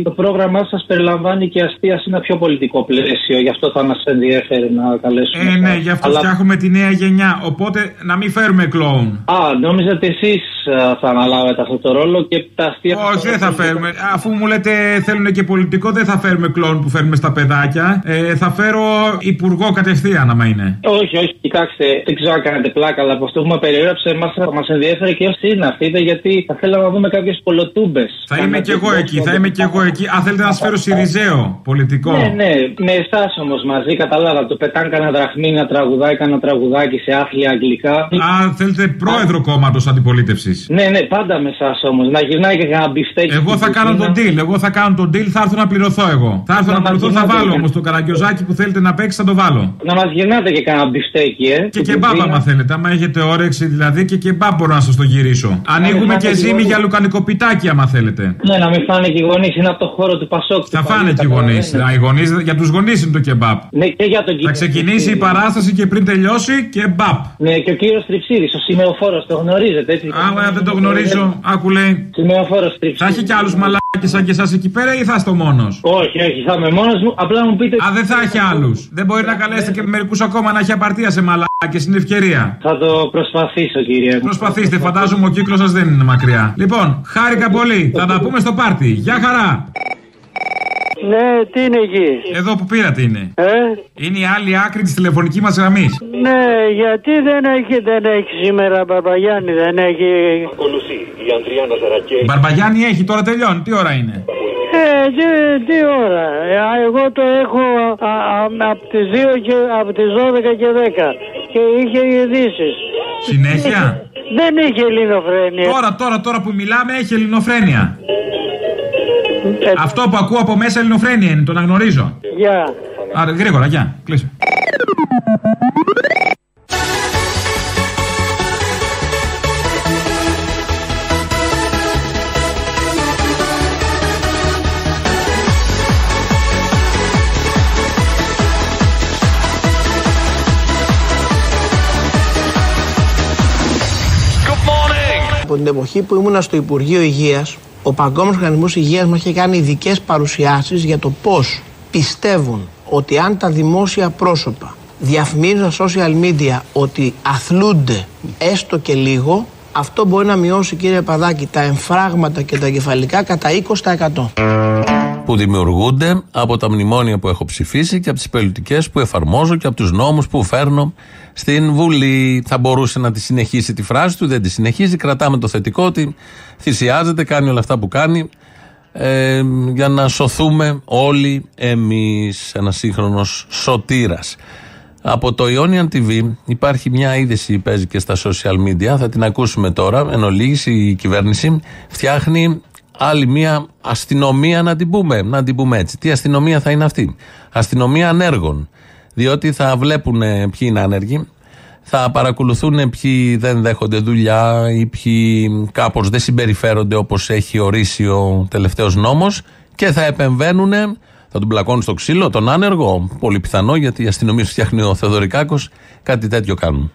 το πρόγραμμά σας περιλαμβάνει και αστεία σε ένα πιο πολιτικό πλαίσιο. Γι' αυτό θα μας ενδιαφέρει να καλέσουμε. Ε, ναι, γι' αυτό Αλλά- φτιάχνουμε τη νέα γενιά. Οπότε να μην φέρουμε κλόουν. Α, νόμιζα ότι εσείς θα αναλάβετε αυτό το ρόλο και τα αστεία. Όχι, δεν θα φέρουμε. Αφού μου λέτε θέλουν και πολιτικό, δεν θα φέρουμε κλόουν που φέρουμε στα παιδάκια. Ε, θα φέρω υπουργό κατευθείαν, άμα είναι. Όχι, όχι, κοιτάξτε, δεν ξέρω αν κάνετε πλάκα, αλλά από αυτό που με περιέγραψε, εμάς θα μας ενδιαφέρει και όσοι είναι αυτοί, γιατί θα θέλαμε να δούμε κάποιες κολοτούμπες. Θα είμαι κι εγώ εκεί, θα είμαι κι εγώ εκεί. Αν θέλετε να σας φέρω Σιριζέο, πολιτικό. Ναι, ναι, με εσάς όμως μαζί, κατάλαβα. Το πετάνε κανένα δραχμή να τραγουδάει κανένα τραγουδάκι σε άθλια αγγλικά. Α, θέλετε πρόεδρο κόμματος αντιπολίτευσης. Ναι, ναι, πάντα με εσάς όμως. Να γυρνάει και κανένα μπιφτέκι. Εγώ στην θα κάνω κουζίνα. τον deal. Εγώ θα κάνω τον deal, θα έρθω να πληρωθώ εγώ. Θα έρθω να Να πληρωθώ, θα γυρνάτε βάλω και- όμως το καραγκιόζάκι που θέλετε να παίξει, θα το βάλω. Να μας γυρνάτε και κανένα μπιφτέκι, ε. Και κεμπάπ, άμα θέλετε. Άμα έχετε όρεξη δηλαδή, και κεμπάπ μπορώ να σας το γυρίσω. Ανοίγουμε φάτε και ζύμη λίγο. για λουκανικοπιτάκι, άμα θέλετε. Ναι, να μην φάνε και οι γονείς, είναι από το χώρο του Πασόκ. Θα φάνε και οι γονείς. Οι γονείς, για τους γονείς είναι το κεμπάπ. Ναι, και για τον Θα ξεκινήσει η παράσταση και πριν τελειώσει κεμπάπ. Ναι, και ο κύριος Τριψίδης, ο σημεοφόρος, το γνωρίζετε έτσι. Άμα δεν το γνωρίζω, άκου λέει. Σημεοφόρος Τριψίδης. Θα έχει κι άλλους μαλάκες σαν και εσάς εκεί πέρα ή θα είστε μόνος; Όχι, όχι, θα είμαι μόνος μου. Απλά μου πείτε. Α, δεν θα έχει άλλους. Δεν μπορεί να καλέσετε και μερικούς ακόμα να έχει απαρτία σε μαλάκες. Είναι ευκαιρία. Θα το προσπαθήσω, κύριε. Προσπαθήστε, φαντάζομαι ο κύκλος σας δεν είναι μακριά. Λοιπόν, χάρηκα πολύ. Θα τα πούμε στο πάρτι. Γεια χαρά. Ναι, τι είναι εκεί; Εδώ που πήρατε είναι. Ε; Είναι η άλλη άκρη της τηλεφωνικής μας γραμμής. Ναι, γιατί δεν έχει, δεν έχει σήμερα Μπαρμπαγιάννη, δεν έχει. Ακολουθεί η Ανδριάνα Ζαρακέ. Μπαρμπαγιάννη έχει, τώρα τελειώνει. Τι ώρα είναι; Ε, τι, τι ώρα; Ε, α, εγώ το έχω από τις 2 και από τις 12 και 10 και είχε ειδήσεις. Συνέχεια; Δεν είχε ελληνοφρένεια. Τώρα, τώρα, τώρα που μιλάμε έχει ελληνοφρένεια. Αυτό που ακούω από μέσα ελληνοφρένεια είναι, το αναγνωρίζω. Γεια. Άρα γρήγορα, γεια. Κλείσε. Από την εποχή που ήμουνα στο Υπουργείο Υγείας, ο Παγκόσμιος Οργανισμός Υγείας μας είχε κάνει ειδικές παρουσιάσεις για το πώς πιστεύουν ότι αν τα δημόσια πρόσωπα διαφημίζουν στα social media ότι αθλούνται έστω και λίγο, αυτό μπορεί να μειώσει κύριε Παδάκη τα εμφράγματα και τα κεφαλικά κατά 20% που δημιουργούνται από τα μνημόνια που έχω ψηφίσει και από τις πολιτικές που εφαρμόζω και από τους νόμους που φέρνω στην Βουλή. Θα μπορούσε να τη συνεχίσει τη φράση του, δεν τη συνεχίζει. Κρατάμε το θετικό ότι θυσιάζεται, κάνει όλα αυτά που κάνει ε, για να σωθούμε όλοι εμείς. Ένας σύγχρονος σωτήρας. Από το Ionian TV υπάρχει μια είδηση που παίζει και στα social media. Θα την ακούσουμε τώρα. Εν ολίγης η κυβέρνηση φτιάχνει άλλη μια αστυνομία να την πούμε, να την πούμε έτσι. Τι αστυνομία θα είναι αυτή; Αστυνομία ανέργων. Διότι θα βλέπουν ποιοι είναι άνεργοι, θα παρακολουθούν ποιοι δεν δέχονται δουλειά ή ποιοι κάπως δεν συμπεριφέρονται όπως έχει ορίσει ο τελευταίος νόμος και θα επεμβαίνουν, θα τον πλακώνουν στο ξύλο, τον άνεργο. Πολύ πιθανό γιατί η αστυνομία φτιάχνει ο Θεοδωρικάκος, κάτι τέτοιο κάνουν.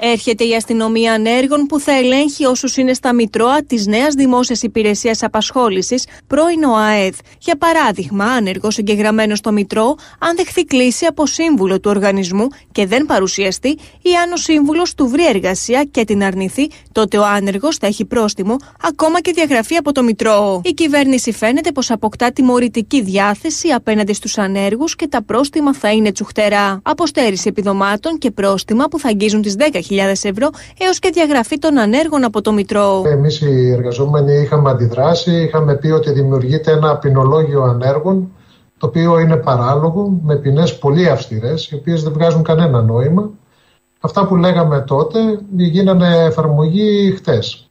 Έρχεται η αστυνομία ανέργων που θα ελέγχει όσους είναι στα Μητρώα της νέας Δημόσιας Υπηρεσίας Απασχόλησης, πρώην ΟΑΕΔ. Για παράδειγμα, άνεργος εγγεγραμμένος στο Μητρό, αν δεχθεί κλίση από σύμβουλο του οργανισμού και δεν παρουσιαστεί, ή αν ο σύμβουλος του βρει εργασία και την αρνηθεί, τότε ο άνεργος θα έχει πρόστιμο, ακόμα και διαγραφή από το Μητρό. Η κυβέρνηση φαίνεται πως αποκτά τιμωρητική διάθεση απέναντι στους ανέργους και τα πρόστιμα θα είναι τσουχτερά. Αποστέρηση επιδομάτων και πρόστιμα που θα αγγίζουν τις 10 ευρώ έως και διαγραφή των ανέργων από το Μητρό. Εμείς οι εργαζόμενοι είχαμε αντιδράσει, είχαμε πει ότι δημιουργείται ένα ποινολόγιο ανέργων το οποίο είναι παράλογο, με ποινές πολύ αυστηρές, οι οποίες δεν βγάζουν κανένα νόημα. Αυτά που λέγαμε τότε γίνανε εφαρμογή χτες.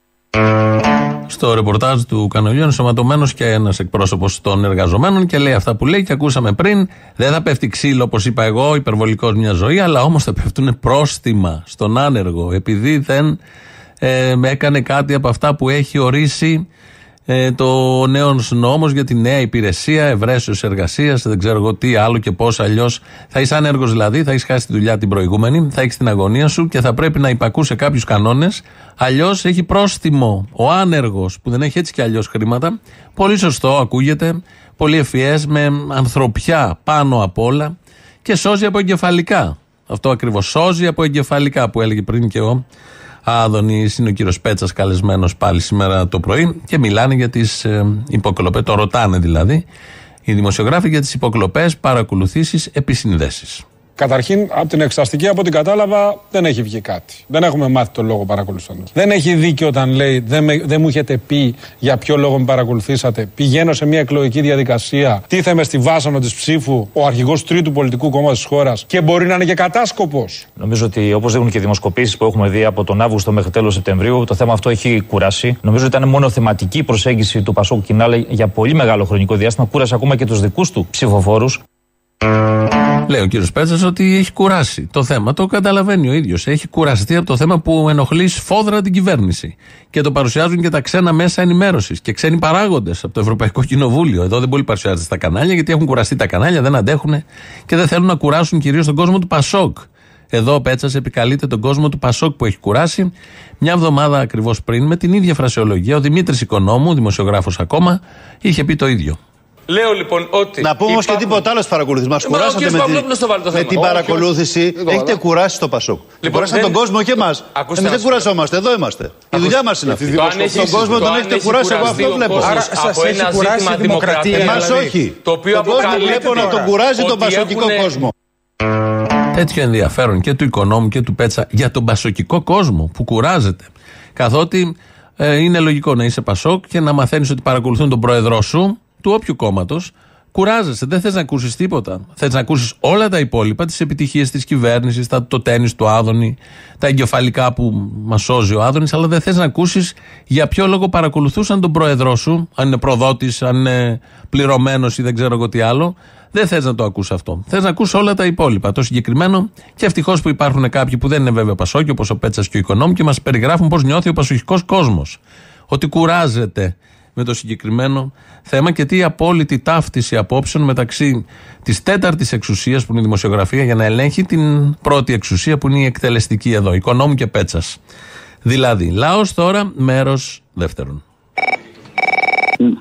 Στο ρεπορτάζ του Κανολιού ενσωματωμένος και ένας εκπρόσωπος των εργαζομένων και λέει αυτά που λέει και ακούσαμε πριν. Δεν θα πέφτει ξύλο, όπως είπα εγώ, υπερβολικός μια ζωή, αλλά όμως θα πέφτουν πρόστιμα στον άνεργο, επειδή δεν ε, έκανε κάτι από αυτά που έχει ορίσει ε, το νέο νόμος για τη νέα υπηρεσία ευρέσεως εργασίας, δεν ξέρω εγώ τι άλλο και πώς αλλιώς. Θα είσαι άνεργος δηλαδή, θα έχεις χάσει τη δουλειά την προηγούμενη, θα έχεις την αγωνία σου και θα πρέπει να υπακούσε κάποιους κανόνες. Αλλιώς έχει πρόστιμο ο άνεργος που δεν έχει έτσι κι αλλιώς χρήματα. Πολύ σωστό, ακούγεται. Πολύ ευφυές, με ανθρωπιά πάνω απ' όλα και σώζει από εγκεφαλικά. Αυτό ακριβώς. Σώζει από εγκεφαλικά που έλεγε πριν και ο Άδωνη είναι ο κύριος Πέτσας καλεσμένος πάλι σήμερα το πρωί και μιλάνε για τις ε, υποκλοπέ. Το ρωτάνε δηλαδή οι δημοσιογράφοι για τις υποκλοπέ, παρακολουθήσεις, επισυνδέσεις. Καταρχήν, από την εξεταστική, από ό,τι κατάλαβα, δεν έχει βγει κάτι. Δεν έχουμε μάθει τον λόγο παρακολουθώντας. Δεν έχει δίκιο όταν λέει δεν, με, δεν μου έχετε πει για ποιο λόγο με παρακολουθήσατε. Πηγαίνω σε μια εκλογική διαδικασία, τίθεμαι στη βάσανο της ψήφου ο αρχηγός τρίτου πολιτικού κόμματος της χώρας και μπορεί να είναι και κατάσκοπος. Νομίζω ότι όπως δείχνουν και οι δημοσκοπήσεις που έχουμε δει από τον Αύγουστο μέχρι τέλος Σεπτεμβρίου, το θέμα αυτό έχει κουράσει. Νομίζω ότι ήταν μόνο θεματική προσέγγιση του Πασόκ Κινάλε για πολύ μεγάλο χρονικό διάστημα. Κούρασε ακόμα και τους δικούς του ψηφοφόρους. Λέει ο κύριος Πέτσας ότι έχει κουράσει το θέμα. Το καταλαβαίνει ο ίδιος. Έχει κουραστεί από το θέμα που ενοχλεί σφόδρα την κυβέρνηση. Και το παρουσιάζουν και τα ξένα μέσα ενημέρωσης και ξένοι παράγοντες από το Ευρωπαϊκό Κοινοβούλιο. Εδώ δεν πολύ παρουσιάζεται στα κανάλια γιατί έχουν κουραστεί τα κανάλια, δεν αντέχουν και δεν θέλουν να κουράσουν κυρίως τον κόσμο του Πασόκ. Εδώ ο Πέτσας επικαλείται τον κόσμο του Πασόκ που έχει κουράσει. Μια εβδομάδα ακριβώς πριν, με την ίδια φρασεολογία, ο Δημήτρης Οικονόμου, δημοσιογράφος ακόμα, είχε πει το ίδιο. Λέω λοιπόν ότι. Να πούμε όμως και τίποτα άλλο στις παρακολουθήσεις. Μας κουράσατε με, τη, με την παρακολούθηση. Έχετε κουράσει το Πασόκ. Λοιπόν, κουράσατε τον κόσμο και εμάς. Εμείς δεν κουρασόμαστε, εδώ είμαστε. Η δουλειά μας είναι αυτή. Τον κόσμο τον έχετε κουράσει, εγώ αυτό βλέπω. Άρα σας έχει κουράσει η δημοκρατία. Εμάς όχι. Το οποίο βλέπω να τον κουράζει τον πασοκικό κόσμο. Τέτοιο ενδιαφέρον και του οικονόμου και του Πέτσα για τον πασοκικό κόσμο που κουράζεται. Καθότι ε, είναι λογικό να είσαι Πασόκ και να μαθαίνεις ότι παρακολουθούν τον πρόεδρό σου του όποιου κόμματος, κουράζεσαι. Δεν θες να ακούσεις τίποτα. Θες να ακούσεις όλα τα υπόλοιπα, τις επιτυχίες της κυβέρνησης, το τέννη του Άδωνη, τα εγκεφαλικά που μας σώζει ο Άδωνης, αλλά δεν θες να ακούσεις για ποιο λόγο παρακολουθούσαν τον πρόεδρό σου, αν είναι προδότης, αν είναι πληρωμένος ή δεν ξέρω εγώ τι άλλο. Δεν θες να το ακούσει αυτό. Θες να ακούσει όλα τα υπόλοιπα. Το συγκεκριμένο και ευτυχώς που υπάρχουν κάποιοι που δεν είναι βέβαια Πασόκοι, όπως ο Πέτσας και ο Οικονόμου, και μας περιγράφουν πώς νιώθει ο πασοχικός κόσμος. Ότι κουράζεται με το συγκεκριμένο θέμα και τι απόλυτη ταύτιση απόψεων μεταξύ της τέταρτης εξουσίας που είναι η δημοσιογραφία για να ελέγχει την πρώτη εξουσία που είναι η εκτελεστική εδώ, οικονόμου και πέτσας. Δηλαδή, λαός τώρα, μέρος δεύτερον.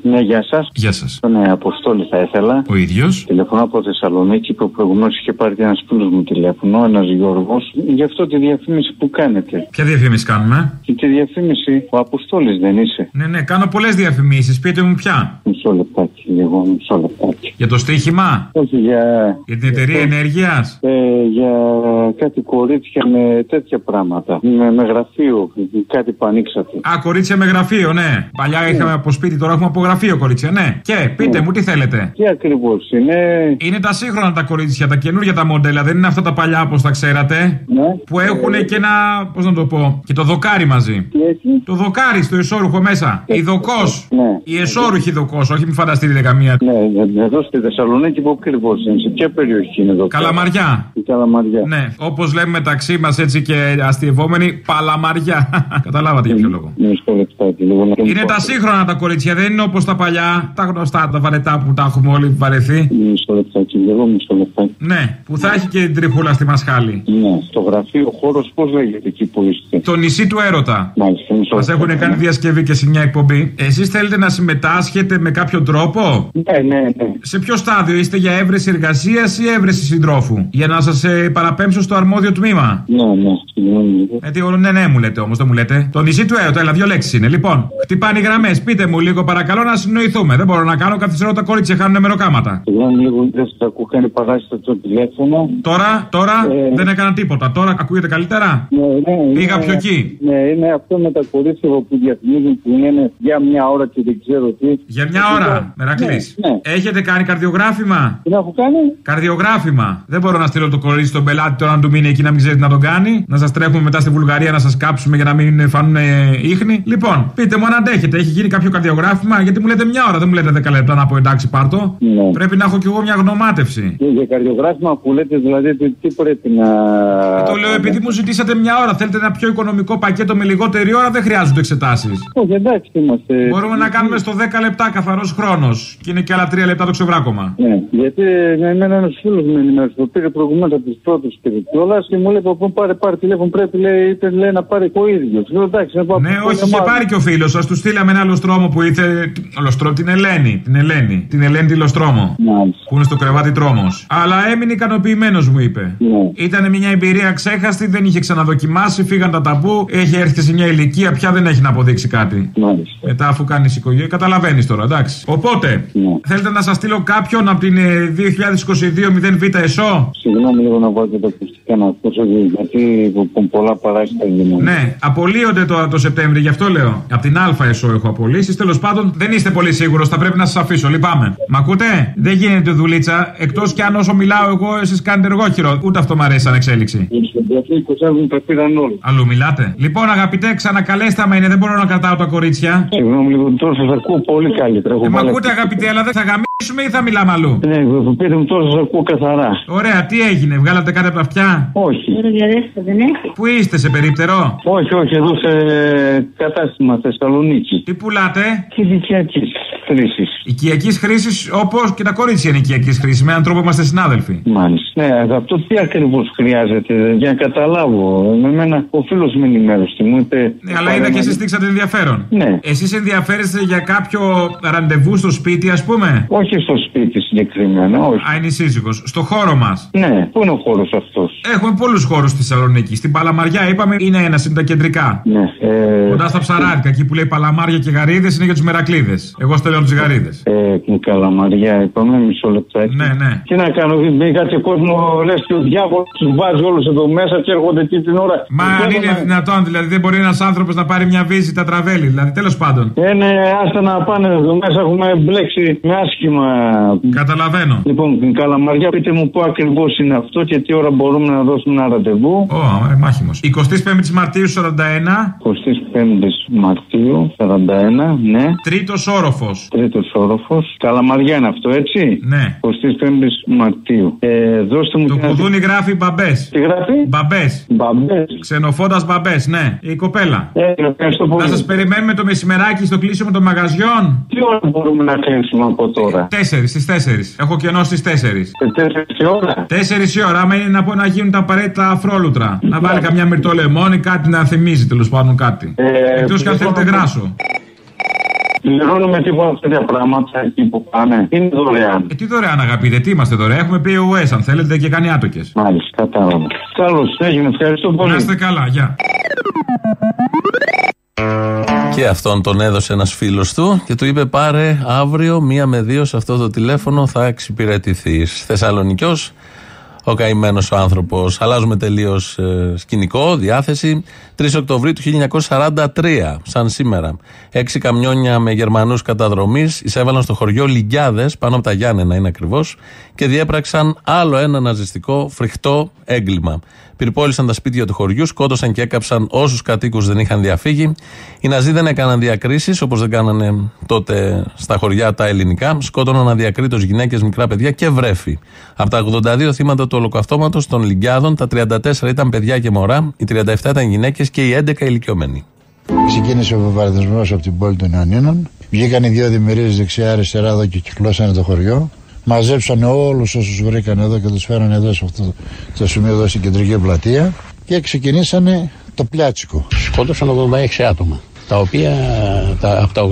Ναι, γεια σας. Γεια σας. Ναι, Αποστόλη θα ήθελα. Ο ίδιος. Τηλεφωνώ από Θεσσαλονίκη που προηγουμένως είχε πάρει ένας φίλος μου τηλέφωνο, ένας Γιώργος, γι' αυτό τη διαφήμιση που κάνετε. Ποια διαφήμιση κάνουμε; Και τη διαφήμιση, ο Αποστόλης δεν είσαι. Ναι, ναι, κάνω πολλές διαφημίσεις. Πείτε μου ποια. Μισό λεπτάκι, λίγο, μισό λεπτάκι. Για το στοίχημα; Όχι, για. Για την εταιρεία ενέργειας; Ε, για κάτι κορίτσια με τέτοια πράγματα. Με, με γραφείο, κάτι που ανοίξατε. Α, κορίτσια με γραφείο, ναι. Παλιά είχαμε από σπίτι, τώρα έχουμε από γραφείο κορίτσια, ναι. Και πείτε μου τι θέλετε; Τι ακριβώς είναι; Είναι τα σύγχρονα τα κορίτσια, τα καινούργια τα μοντέλα. Δεν είναι αυτά τα παλιά όπως τα ξέρατε. Ναι. Που έχουν και ένα. Πώς να το πω. Και το δοκάρι μαζί. Τι έχει; Το δοκάρι στο εσώρουχο μέσα. Ειδοκό. Ναι. Η εσώρουχη ειδοκό, όχι μην φανταστείτε καμία. Ναι, εδώ στη Θεσσαλονίκη που ακριβώς είναι. Σε ποια περιοχή είναι εδώ. Καλαμαριά. Η Καλαμαριά. Ναι, όπως λέμε μεταξύ μας έτσι και αστειευόμενοι, παλαμαριά. Καταλάβατε για ποιο λόγο. Μισό λεπτάκι, λίγο να Είναι τα σύγχρονα τα κορίτσια, δεν είναι όπως τα παλιά, τα γνωστά, τα βαρετά που τα έχουμε όλοι βαρεθεί. Μισό λεπτάκι, λίγο μισό λεπτάκι. Ναι, που θα έχει και την τριχούλα στη μασχάλη. Ναι, το γραφείο χώρος πώς λέγεται εκεί που είστε; Το νησί του έρωτα. Μάλιστα, μισό Μας λεπτάκι. έχουν κάνει διασκευή και σε μια εκπομπή. Εσείς θέλετε να συμμετάσχετε με κάποιο τρόπο; Ναι, ναι, ναι. Σε ποιο στάδιο είστε για έβρεση εργασίας ή έβρεση συντρόφου; Για να σας ε, παραπέμψω στο αρμόδιο τμήμα. Ναι, ναι, συγγνώμη λίγο. Ε, τι, όλο ναι, ναι, μου λέτε όμως, δεν μου λέτε. Το νησί του έρωτα, έλα, δύο λέξεις είναι. Λοιπόν, χτυπάνε οι γραμμές. Πείτε μου λίγο παρακαλώ να συνοηθούμε. Δεν μπορώ να κάνω καθυστερώ τα κορίτσια, χάνουν μεροκάματα. Συγγνώμη λίγο, δεν σας ακούω, κάνει παράσιτο το τηλέφωνο. Τώρα, τώρα Ε. δεν έκανα τίποτα. Τώρα ακούγεται καλύτερα; Ναι, ναι, Πήγα είναι- πιο εκεί. Ναι, είναι αυτό με τα κορίτσια που διαφημίζουν που είναι για μια ώρα και δεν ξέρω τι. Για μια ώρα, Μερακλής. Ναι, ναι. Έχετε κάνει καρδιογράφημα; Τι να έχω κάνει; Καρδιογράφημα. Δεν μπορώ να στείλω το κορίτσι στον πελάτη τώρα να του μείνει εκεί να μην ξέρει τι να τον κάνει. Να σας τρέχουμε μετά στη Βουλγαρία να σας κάψουμε για να μην φανούν ίχνη. Λοιπόν, πείτε μου αν αντέχετε. Έχει γίνει κάποιο καρδιογράφημα; Γιατί μου λέτε μια ώρα, δεν μου λέτε 10 λεπτά να πω εντάξει πάρτο. Ναι. Πρέπει να έχω κι εγώ μια γνωμάτευση. Και για καρδιογράφημα που λέτε, δηλαδή τι, τι πρέπει να. Το λέω επειδή μου ζητήσατε μια ώρα. Θέλετε ένα πιο οικονομικό πακέτο με λιγότερη ώρα, δεν χρειάζονται εξετάσεις. Όχι, εντάξει, είμαστε. Μπορούμε να κάνουμε στο 10 λεπτά καθαρός χρόνος. Και είναι και άλλα 3 λεπτά το ξεβράκωμα. Ναι, γιατί με εμένα ένας φίλος με ενημέρωσε. Το πήρε προηγουμένως από του πρώτου και κιόλας και μου λέει: Παππού, πάρε, πάρε τηλέφωνο. Πρέπει λέει, είπε, λέει, να πάρει ο ίδιος. Λέω εντάξει, να πάω. Ναι, όχι, είχε πάρει και ο φίλος σας. Του στείλαμε ένα λοστρόμο που ήρθε. Λοστρό, την Ελένη. Την Ελένη. Την Ελένη τη Λοστρόμο. Που είναι στο κρεβάτι τρόμος. Αλλά έμεινε ικανοποιημένος, μου είπε. Ναι. Ήταν μια εμπειρία ξέχαστη, δεν είχε ξαναδοκιμάσει, φύγαν τα ταμπού. Έχει έρθει σε μια ηλικία, πια δεν έχει να αποδείξει κάτι. Μετά, αφού κάνεις οικογένεια, καταλαβαίνεις τώρα, εντάξει. Οπότε, θέλετε να σας στείλω κάποιον από την ε, 2022 0β ΕΣΟ. Συγγνώμη λίγο να βάλετε τα ακουστικά να ακούσω γιατί πο- πολλά παράσιτα γίνονται. Ναι, απολύονται το, το Σεπτέμβριο, γι' αυτό λέω. Από την Α ΕΣΟ έχω απολύσεις. Τέλος πάντων, δεν είστε πολύ σίγουρος, θα πρέπει να σας αφήσω. Λυπάμαι. Μ' ακούτε; Δεν γίνεται δουλίτσα. Εκτός κι αν όσο μιλάω εγώ, εσείς κάνετε εργόχειρο. Ούτε αυτό μ' αρέσει σαν εξέλιξη. Γιατί 20 τα πήραν όλοι. Αλλού μιλάτε. Λοιπόν, αγαπητέ, ξανακαλέστε άμα είναι. Δεν μπορώ να κρατάω τα κορίτσια. Συγγνώμη λίγο, τώρα σας ακούω πολύ καλύτερα. Έχω Ε, μ' βάλει- ακούτε, αγαπητέ, αλλά δεν θα γαμίσουμε ή θα μιλάμε αλλού; Ναι, πείτε μου τώρα σα ακούω καθαρά. Ωραία, τι έγινε, βγάλατε κάτι από τα αυτιά; Όχι. δεν έχει. Πού είστε, σε περίπτερο; Όχι, όχι, εδώ σε κατάστημα Θεσσαλονίκη. Τι πουλάτε; Ηλικιακή χρήσης. Οικιακής χρήσης όπως και τα κορίτσια είναι οικιακής χρήσης. Με έναν τρόπο είμαστε συνάδελφοι. Μάλιστα. Ναι, αυτό τι ακριβώς χρειάζεται για να καταλάβω. Με μένα ο φίλος με ενημέρωσε. Μου είπε. Ναι, αλλά είδα και εσείς δείξατε ενδιαφέρον. Ναι. Εσείς ενδιαφέρεστε για κάποιο ραντεβού στο σπίτι, ας πούμε; Όχι στο σπίτι συγκεκριμένα, όχι. Α, είναι η σύζυγος. Στο χώρο μας. Ναι, πού είναι ο χώρος αυτός; Έχουμε πολλούς χώρους στη Θεσσαλονίκη. Στην Παλαμαριά είπαμε είναι ένα, είναι τα κεντρικά. Ναι. Ε, Κοντά στα ψαράδικα, εκεί που λέει Παλαμάρια και Γαρίδες είναι για τους Μερακλείδες. Εγώ στέλνω τους Γαρίδες. ε, την Καλαμαριά, είπαμε μισό λεπτάκι. Ναι, ναι. Τι να κάνω, μπήκα και κόσμο, λες και ο διάβολος τους βάζει όλους εδώ μέσα και έρχονται εκεί την ώρα. Μα αν είναι δυνατόν, δηλαδή δεν μπορεί ένας άνθρωπος να πάρει μια βίζη τα τραβέλη. Δηλαδή τέλος πάντων. Ε, ναι, άστα να πάνε εδώ μέσα, έχουμε μπλέξει με άσχημα. Καταλαβαίνω. Λοιπόν, την Καλαμαριά, πείτε μου πού ακριβώς είναι αυτό και τι ώρα μπορούμε να δώσουμε ένα ραντεβού. Ω, oh, μάχημος. 25η Μαρτίου 41. 25η Μαρτίου 41, ναι. Τρίτος όροφος. Τρίτος όροφος. Καλαμαριά είναι αυτό, έτσι; Ναι. 25η Μαρτίου. Ε, δώστε μου Το την κουδούνι γράφει μπαμπές. Τι γράφει; Μπαμπές. Μπαμπές. Ξενοφώντας μπαμπές, ναι. Η κοπέλα. Ε, ευχαριστώ πολύ. Να σας περιμένουμε το μεσημεράκι στο κλείσιμο των μαγαζιών. Τι ώρα μπορούμε να κλείσουμε από τώρα; Τέσσερις στις τέσσερις. Έχω κενό στις τέσσερις. Σε τέσσερις η ώρα; Τέσσερις η ώρα, άμα είναι να, πω, να γίνουν τα απαραίτητα αφρόλουτρα. Να βάλει καμιά μυρτό λεμόνι, κάτι να θυμίζει τέλος πάντων κάτι. Ε, Εκτός και αν θέλετε γράσο. Πληρώνουμε τίποτα τέτοια πράγματα εκεί που πάνε. Είναι δωρεάν. Ε, τι δωρεάν, αγαπητέ, τι είμαστε δωρεάν. Έχουμε POS αν θέλετε και κάνει άτοκε. Μάλιστα, κατάλαβα. Καλώς έγινε, ευχαριστώ πολύ. Να είστε καλά, γεια. Και αυτόν τον έδωσε ένας φίλος του και του είπε: Πάρε αύριο μία με δύο σε αυτό το τηλέφωνο θα εξυπηρετηθείς. Θεσσαλονικιός, ο καημένος ο άνθρωπος. Αλλάζουμε τελείως σκηνικό, διάθεση. 3 Οκτωβρίου του 1943, σαν σήμερα. Έξι καμιόνια με Γερμανούς καταδρομής εισέβαλαν στο χωριό Λιγκιάδες, πάνω από τα Γιάννενα είναι ακριβώς, και διέπραξαν άλλο ένα ναζιστικό φρικτό έγκλημα. Πυρπόλησαν τα σπίτια του χωριού, σκότωσαν και έκαψαν όσους κατοίκους δεν είχαν διαφύγει. Οι Ναζί δεν έκαναν διακρίσεις όπως δεν κάνανε τότε στα χωριά τα ελληνικά. Σκότωναν αδιακρίτως γυναίκες, μικρά παιδιά και βρέφη. Από τα 82 θύματα του ολοκαυτώματος των Λιγκιάδων, τα 34 ήταν παιδιά και μωρά, οι 37 ήταν γυναίκες και οι 11 ηλικιωμένοι. Ξεκίνησε ο βομβαρδισμός από την πόλη των Ιωαννίνων. Βγήκαν οι δύο δημιουργίες δεξιά-αριστερά εδώ και κυκλώσανε το χωριό. Μαζέψανε όλους όσους βρήκαν εδώ και τους φέρανε εδώ σε αυτό το σημείο εδώ στην κεντρική πλατεία και ξεκινήσανε το πλιάτσικο. Σκότωσαν 86 άτομα. Τα οποία τα, από τα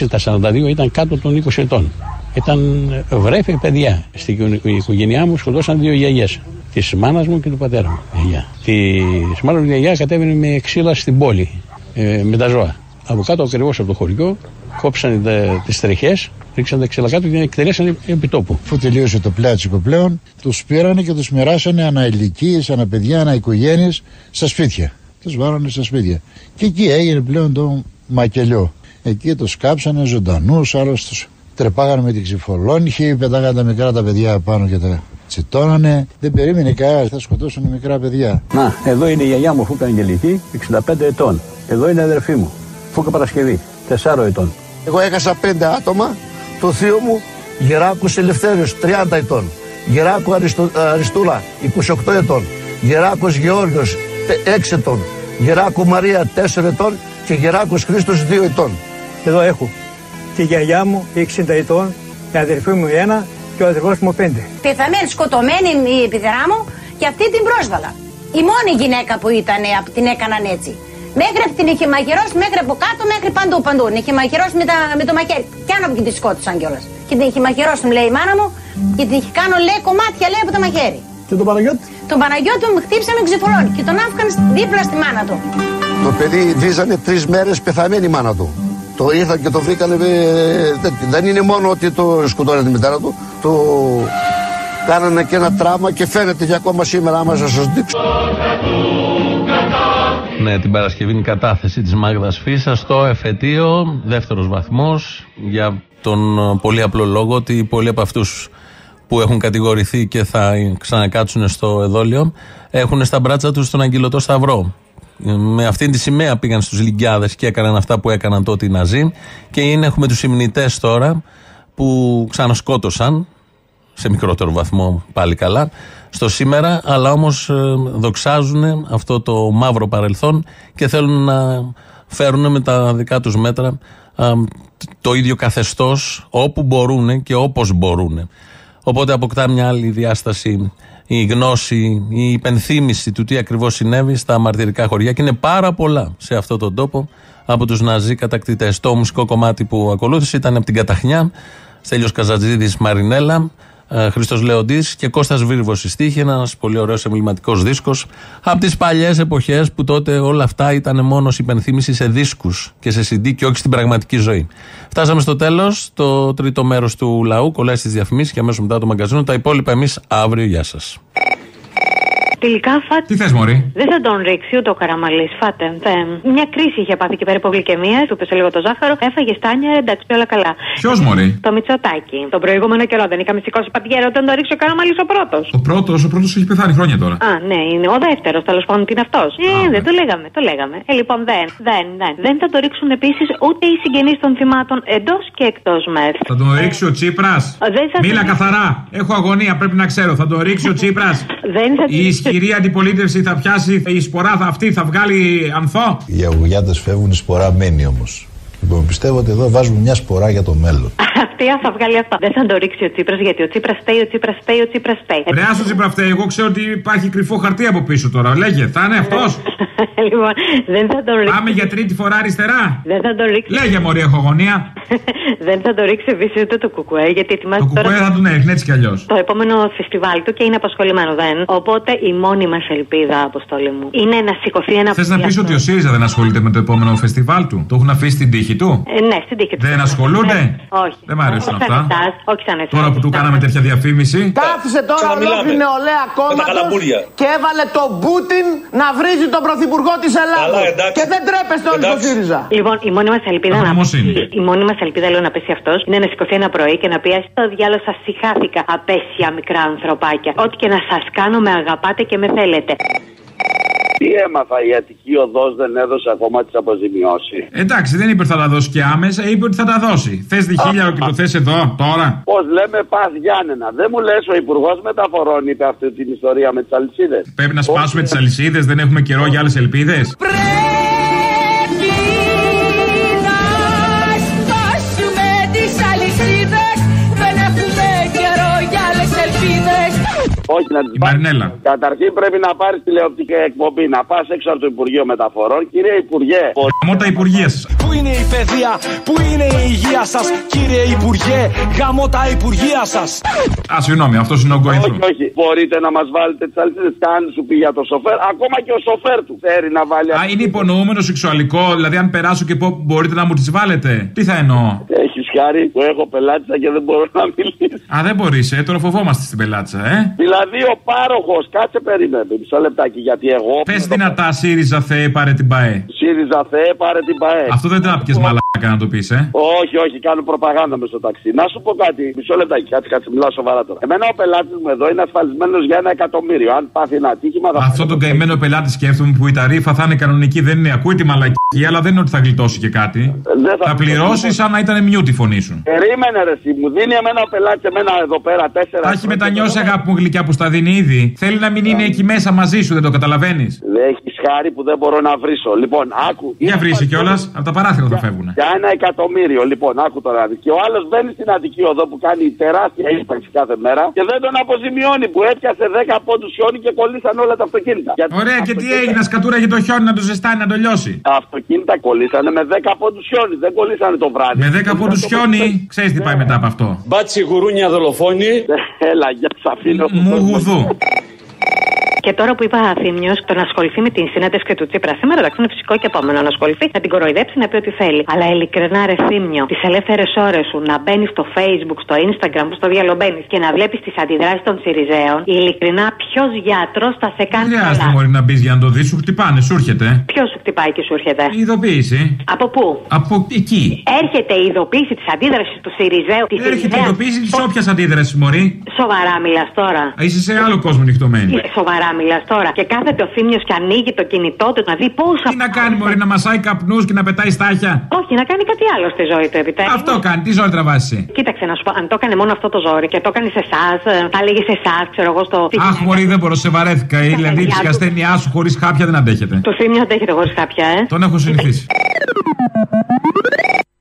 86 τα 42 ήταν κάτω των 20 ετών. Ήταν βρέφη παιδιά. Στην οικογένειά μου σκοτώσαν δύο γιαγιές. Της μάνας μου και του πατέρα μου. Γιαγιά. Της μάνας μου γιαγιάς κατέβαινε με ξύλα στην πόλη ε, με τα ζώα. Από κάτω ακριβώς από το χωριό κόψαν τις τρεχές, ρίξαν τα ξύλα κάτω και την εκτελέσαν επί τόπου. Αφού τελείωσε το πλάτσικο πλέον, τους πήρανε και τους μοιράσανε αναηλικίε, αναπαιδεία, αναοικογένειε στα σπίτια. Τους βάλανε στα σπίτια. Και εκεί έγινε πλέον το μακελιό. Εκεί τους κάψανε ζωντανούς, άλλου τους τρεπάγανε με την ξυφολόνυχη, πετάγανε τα μικρά τα παιδιά πάνω και τα τσιτώνανε. Δεν περίμενε κανένας, θα σκοτώσουν μικρά παιδιά. Να, εδώ είναι η γιαγιά μου Φούκα Αγγελική, 65 ετών. Εδώ είναι η αδερφή μου, Φούκα Παρασκευή, 4 ετών. Εγώ έχασα 5 άτομα, το θείο μου Γεράκου Ελευθέριος, 30 ετών. Γεράκου Αριστου, Αριστούλα, 28 ετών. Γεράκος Γεώργιος, 6 ετών. Γεράκου Μαρία, 4 ετών. Και Γεράκος Χρήστος, 2 ετών. Εδώ έχω τη γιαγιά μου, 60 ετών, η αδερφή μου 1 και ο αδερφός μου 5. Πεθαμένη, σκοτωμένη η πιδερά μου και αυτή την πρόσβαλα. Η μόνη γυναίκα που ήταν, την έκαναν έτσι. Μέχρι την είχε μαγειρώσει, μέχρι από κάτω, μέχρι παντού παντού. Την είχε μαγειρώσει με, τα, με το μαχαίρι. Κι άνω και τη σκότωσαν κιόλας. Και την είχε μαγειρώσει, μου λέει η μάνα μου, και την είχε κάνω λέει κομμάτια λέει από το μαχαίρι. Και τον Παναγιώτη. Τον Παναγιώτη μου χτύπησε με ξυφολόνι και τον άφηκαν δίπλα στη μάνα του. Το παιδί βίζανε τρεις μέρες πεθαμένη η μάνα του. Το ήρθαν και το βρήκανε. Δεν, δεν είναι μόνο ότι το σκοτώνε τη μητέρα του, το κάνανε και ένα τραύμα και φαίνεται και ακόμα σήμερα άμα σας δείξω. Ναι, την Παρασκευή είναι η κατάθεση της Μάγδας Φίσα στο εφετείο, δεύτερος βαθμός, για τον ε, πολύ απλό λόγο ότι πολλοί από αυτούς που έχουν κατηγορηθεί και θα ξανακάτσουν στο εδόλιο έχουν στα μπράτσα τους τον Αγγελωτό Σταυρό. Με αυτήν τη σημαία πήγαν στους Λιγκιάδες και έκαναν αυτά που έκαναν τότε οι Ναζί και είναι, έχουμε τους ημνητές τώρα που ξανασκότωσαν σε μικρότερο βαθμό πάλι καλά στο σήμερα, αλλά όμως ε, δοξάζουν αυτό το μαύρο παρελθόν και θέλουν να φέρουν με τα δικά τους μέτρα το ίδιο καθεστώς όπου μπορούν και όπως μπορούν. Οπότε αποκτά μια άλλη διάσταση η γνώση, η υπενθύμηση του τι ακριβώς συνέβη στα μαρτυρικά χωριά και είναι πάρα πολλά σε αυτόν τον τόπο από τους ναζί κατακτητές. Το μουσικό κομμάτι που ακολούθησε ήταν από την Καταχνιά, Στέλιος Καζατζίδης Μαρινέλα, ε, Χρήστο Λεοντή και Κώστας Βίρβος στη στίχη, ένας πολύ ωραίος εμβληματικός δίσκος. Από τις παλιές εποχές που τότε όλα αυτά ήταν μόνο υπενθύμηση σε δίσκους και σε CD και όχι στην πραγματική ζωή. Φτάσαμε στο τέλος, το τρίτο μέρος του λαού, κολλάει στις διαφημίσεις και αμέσως μετά το μαγκαζίνο. Τα υπόλοιπα εμείς αύριο. Γεια σας. Τελικά φάτε. Τι θες, Μωρή; Δεν θα τον ρίξει ούτε ο καραμαλής. Φάτε. Δεν. Μια κρίση είχε πάθει και πέρα υπογλυκαιμία. Του πέσε λίγο το ζάχαρο. Έφαγε στάνια, εντάξει, όλα καλά. Ποιος, Μωρή; Το μυτσοτάκι. Τον προηγούμενο καιρό δεν είχαμε σηκώσει πατιέρα όταν το ρίξει ο καραμαλής ο πρώτος. Ο πρώτος, ο πρώτος έχει πεθάνει χρόνια τώρα. Α, ναι, είναι ο δεύτερος. Τέλος πάντων, τι είναι αυτός. Ε, δεν το λέγαμε, το λέγαμε. Ε, λοιπόν, δεν, δεν, δεν. Δεν θα το ρίξουν επίσης ούτε οι συγγενείς των θυμάτων εντός και εκτός μεθ. Θα τον ρίξει ο Τσίπρας; Μίλα καθαρά. Έχω αγωνία, πρέπει να ξέρω. Θα τον ρίξει ο Τσίπρας; Η ισχυρή αντιπολίτευση θα πιάσει η σπορά θα αυτή, θα βγάλει ανθό; Οι αγωγιάτε φεύγουν, η σπορά μένει όμως. Λοιπόν, πιστεύω ότι εδώ βάζουμε μια σπορά για το μέλλον. Αυτή θα βγάλει αυτό. Δεν θα το ρίξει ο Τσίπρας γιατί ο Τσίπρας φταίει, ο Τσίπρας φταίει, ο Τσίπρας φταίει. Ρε, άσο Τσίπρας φταίει. Εγώ ξέρω ότι υπάρχει κρυφό χαρτί από πίσω τώρα. Λέγε, θα είναι αυτός; λοιπόν, δεν θα το ρίξει. Πάμε για τρίτη φορά αριστερά; Δεν θα το ρίξει. Λέγε, Μωρή, έχω γωνία. δεν θα το ρίξει επίση ούτε το κουκουέ γιατί ετοιμάζει Το κουκουέ θα τον έριχνε έτσι κι αλλιώς. το επόμενο φεστιβάλ του και είναι απασχολημένο δεν. Οπότε η μόνη μας ελπίδα, αποστόλη μου, είναι να σηκωθεί ένα Θες να πεις ότι ο ΣΥΡΙΖΑ δεν ασχολείται με το επόμενο φεστιβάλ του; Το έχουν αφήσει στην τύχη του; Ε, ναι, στην τύχη του. Δεν ασχολούνται; Όχι. Δεν μ' αρέσουν Όχι αυτά. σαν εσάς, όχι σαν εσάς. Τώρα που του κάναμε τέτοια διαφήμιση. Κάθισε τώρα Ξαναμιλάμε. ολόκληρη νεολαία κόμματος καλαμπούλια. και έβαλε τον Πούτιν να βρίζει τον πρωθυπουργό της Ελλάδα. Και δεν τρέπεστε όλοι στο ΣΥΡΙΖΑ. Λοιπόν, η μόνη μας ελπίδα να Αφρομοσύνη. πέσει, η μόνη μας ελπίδα λέω να πέσει αυτός είναι να σηκωθεί ένα πρωί και να πει «Ας το διάλογο σας συχάθηκα απέσια μικρά ανθρωπάκια. Ό,τι και να σας κάνω με αγαπάτε και με θέλετε. Τι έμαθα, η Αττική Οδός δεν έδωσε ακόμα τις αποζημιώσεις. Εντάξει, δεν είπε ότι θα τα δώσει και άμεσα, είπε ότι θα τα δώσει. Θες τη χίλια και το θες εδώ, τώρα. Πώς λέμε, πας Γιάννενα. Δεν μου λες, ο Υπουργός Μεταφορών είπε αυτή την ιστορία με τις αλυσίδες. Πρέπει να σπάσουμε τις αλυσίδες, δεν έχουμε καιρό για άλλες ελπίδες. Σπάσουμε Όχι, να τις Η Μαρινέλα. Καταρχήν πρέπει να πάρεις τηλεοπτική εκπομπή, να πας έξω από το Υπουργείο Μεταφορών. Κύριε Υπουργέ, Γαμώ τα υπουργεία σας. Πού είναι η παιδεία, πού είναι η υγεία σας, κύριε Υπουργέ, γαμώ τα Υπουργεία σας. Α, συγγνώμη, αυτός είναι ο going όχι, through. όχι. Μπορείτε να μας βάλετε τις αλυσίδες. Και αν σου πει για το σοφέρ, ακόμα και ο σοφέρ του θέλει να βάλει. Α, είναι υπονοούμενος σεξουαλικό, δηλαδή αν περάσω και πω μπορείτε να μου τις βάλετε. Τι θα εννοώ; Έχεις χάρη που έχω πελάτησα και δεν μπορώ να μιλήσω. Α, δεν μπορείς, ε, τώρα φοβόμαστε στην πελάτσα, ε. Δηλαδή ο πάροχος, κάτσε περίμενε μισό λεπτάκι γιατί εγώ. Πες δυνατά, ΣΥΡΙΖΑ Θεέ, πάρε την ΠαΕ. ΣΥΡΙΖΑ Θεέ, πάρε την ΠαΕ. Αυτό δεν τράπηκε μαλάκα να το πεις, ε. Όχι, όχι, κάνω προπαγάνδα με στο ταξί. Να σου πω κάτι, μισό λεπτάκι, κάτσε, κάτσε, μιλάω σοβαρά τώρα. Εμένα ο πελάτης μου εδώ είναι ασφαλισμένος για ένα εκατομμύριο. Αν πάθει ένα ατύχημα θα. Αυτό τον καημένο πελάτη σκέφτομαι που η ταρήφα θα είναι κανονική, δεν είναι. Ακούει τη μαλακή, αλλά δεν είναι ότι θα γλιτώσει και κάτι. Δεν θα- Θα πληρώσει σαν να ήταν μιού τη φωνή σου. Περίμενε ρε, εσύ, μου δίνει εμένα ο πελάτης εμένα εδώ πέρα τέσσερα. Θα έχει μετανιώσει αγάπη μου γλυκιά που στα δίνει ήδη. Θέλει να μην είναι εκεί μέσα μαζί σου, δεν το καταλαβαίνεις; Δεν έχει χάρη που δεν μπορώ να βρίσω. Λοιπόν, άκου. Για βρήσει κιόλας, από τα παράθυρα θα φεύγουν. Για ένα εκατομμύριο, λοιπόν, άκου τώρα. να δεις. Και ο άλλος μπαίνει στην Αττική Οδό που κάνει τεράστια ύπαρξη κάθε μέρα και δεν τον αποζημιώνει που έπιασε 10 πόντους χιόνι και κολλήσαν όλα τα αυτοκίνητα. Γιατί Ωραία, τα και τι αυτοκίνητα- έγινε, σκατούρα για το χιόνι να το ζεστάνει, να το λιώσει; Τα αυτοκίνητα κολλήσανε με 10 πόντους χιόνι, δεν κολλήσανε το βράδυ. Με 10 πόντους χιόνι, ξέρεις τι πάει μετά από αυτό. Μπάτσι γουρούνια δολοφόνη. Έλα, για σ' αφήνω. Μου γουδού. Και τώρα που είπα Θήμιο, το να ασχοληθεί με την συνέντευξη του Τσίπρα σήμερα, εντάξει, είναι φυσικό και επόμενο να ασχοληθεί, να την κοροϊδέψει, να πει ό,τι θέλει. Αλλά ειλικρινά, ρε Θήμιο, τις ελεύθερες ώρες σου να μπαίνεις στο Facebook, στο Instagram, που στο διαλομπαίνεις και να βλέπεις τις αντιδράσεις των Σιριζέων, ειλικρινά, ποιος γιατρός θα σε κάνει Δεν χρειάζεται καλά; μόλι να μπεις για να το δεις, σου χτυπάνε, σου έρχεται. Ποιος σου χτυπάει και σου έρχεται; Η ειδοποίηση. Από πού; Από εκεί. Έρχεται η ειδοποίηση της αντίδρασης του Σιριζέου. της Έρχεται η Σιριζέας. ειδοποίηση της όποιας αντίδρασης, Μωρή. Σοβαρά μιλάς τώρα. Α, Είσαι σε άλλο κόσμο νυχτωμένη. Ε, Σοβαρά μιλάς τώρα. Και κάθεται ο Θήμιος και ανοίγει το κινητό του να δει πόσα. Τι να κάνει, Μωρή, να μασάει καπνούς και να πετάει στάχια; Όχι, να κάνει κάτι άλλο στη ζωή του επιτέλους. Αυτό κάνει, τι ζωή τραβάσει; Κοίταξε να σου πω, αν το έκανε μόνο αυτό το ζόρι και το έκανε σε εσάς, θα έλεγε σε εσάς, ξέρω εγώ στο. Αχ, Μωρή, δεν μπορώ, σε βαρέθηκα. ε, Δηλαδή, η παιδιά του. ψυχασθένειά σου χωρίς κάποια δεν αντέχεται. Το θύμιο αντέχετε χωρίς κάποια, ε. Τον έχω συνηθίσει.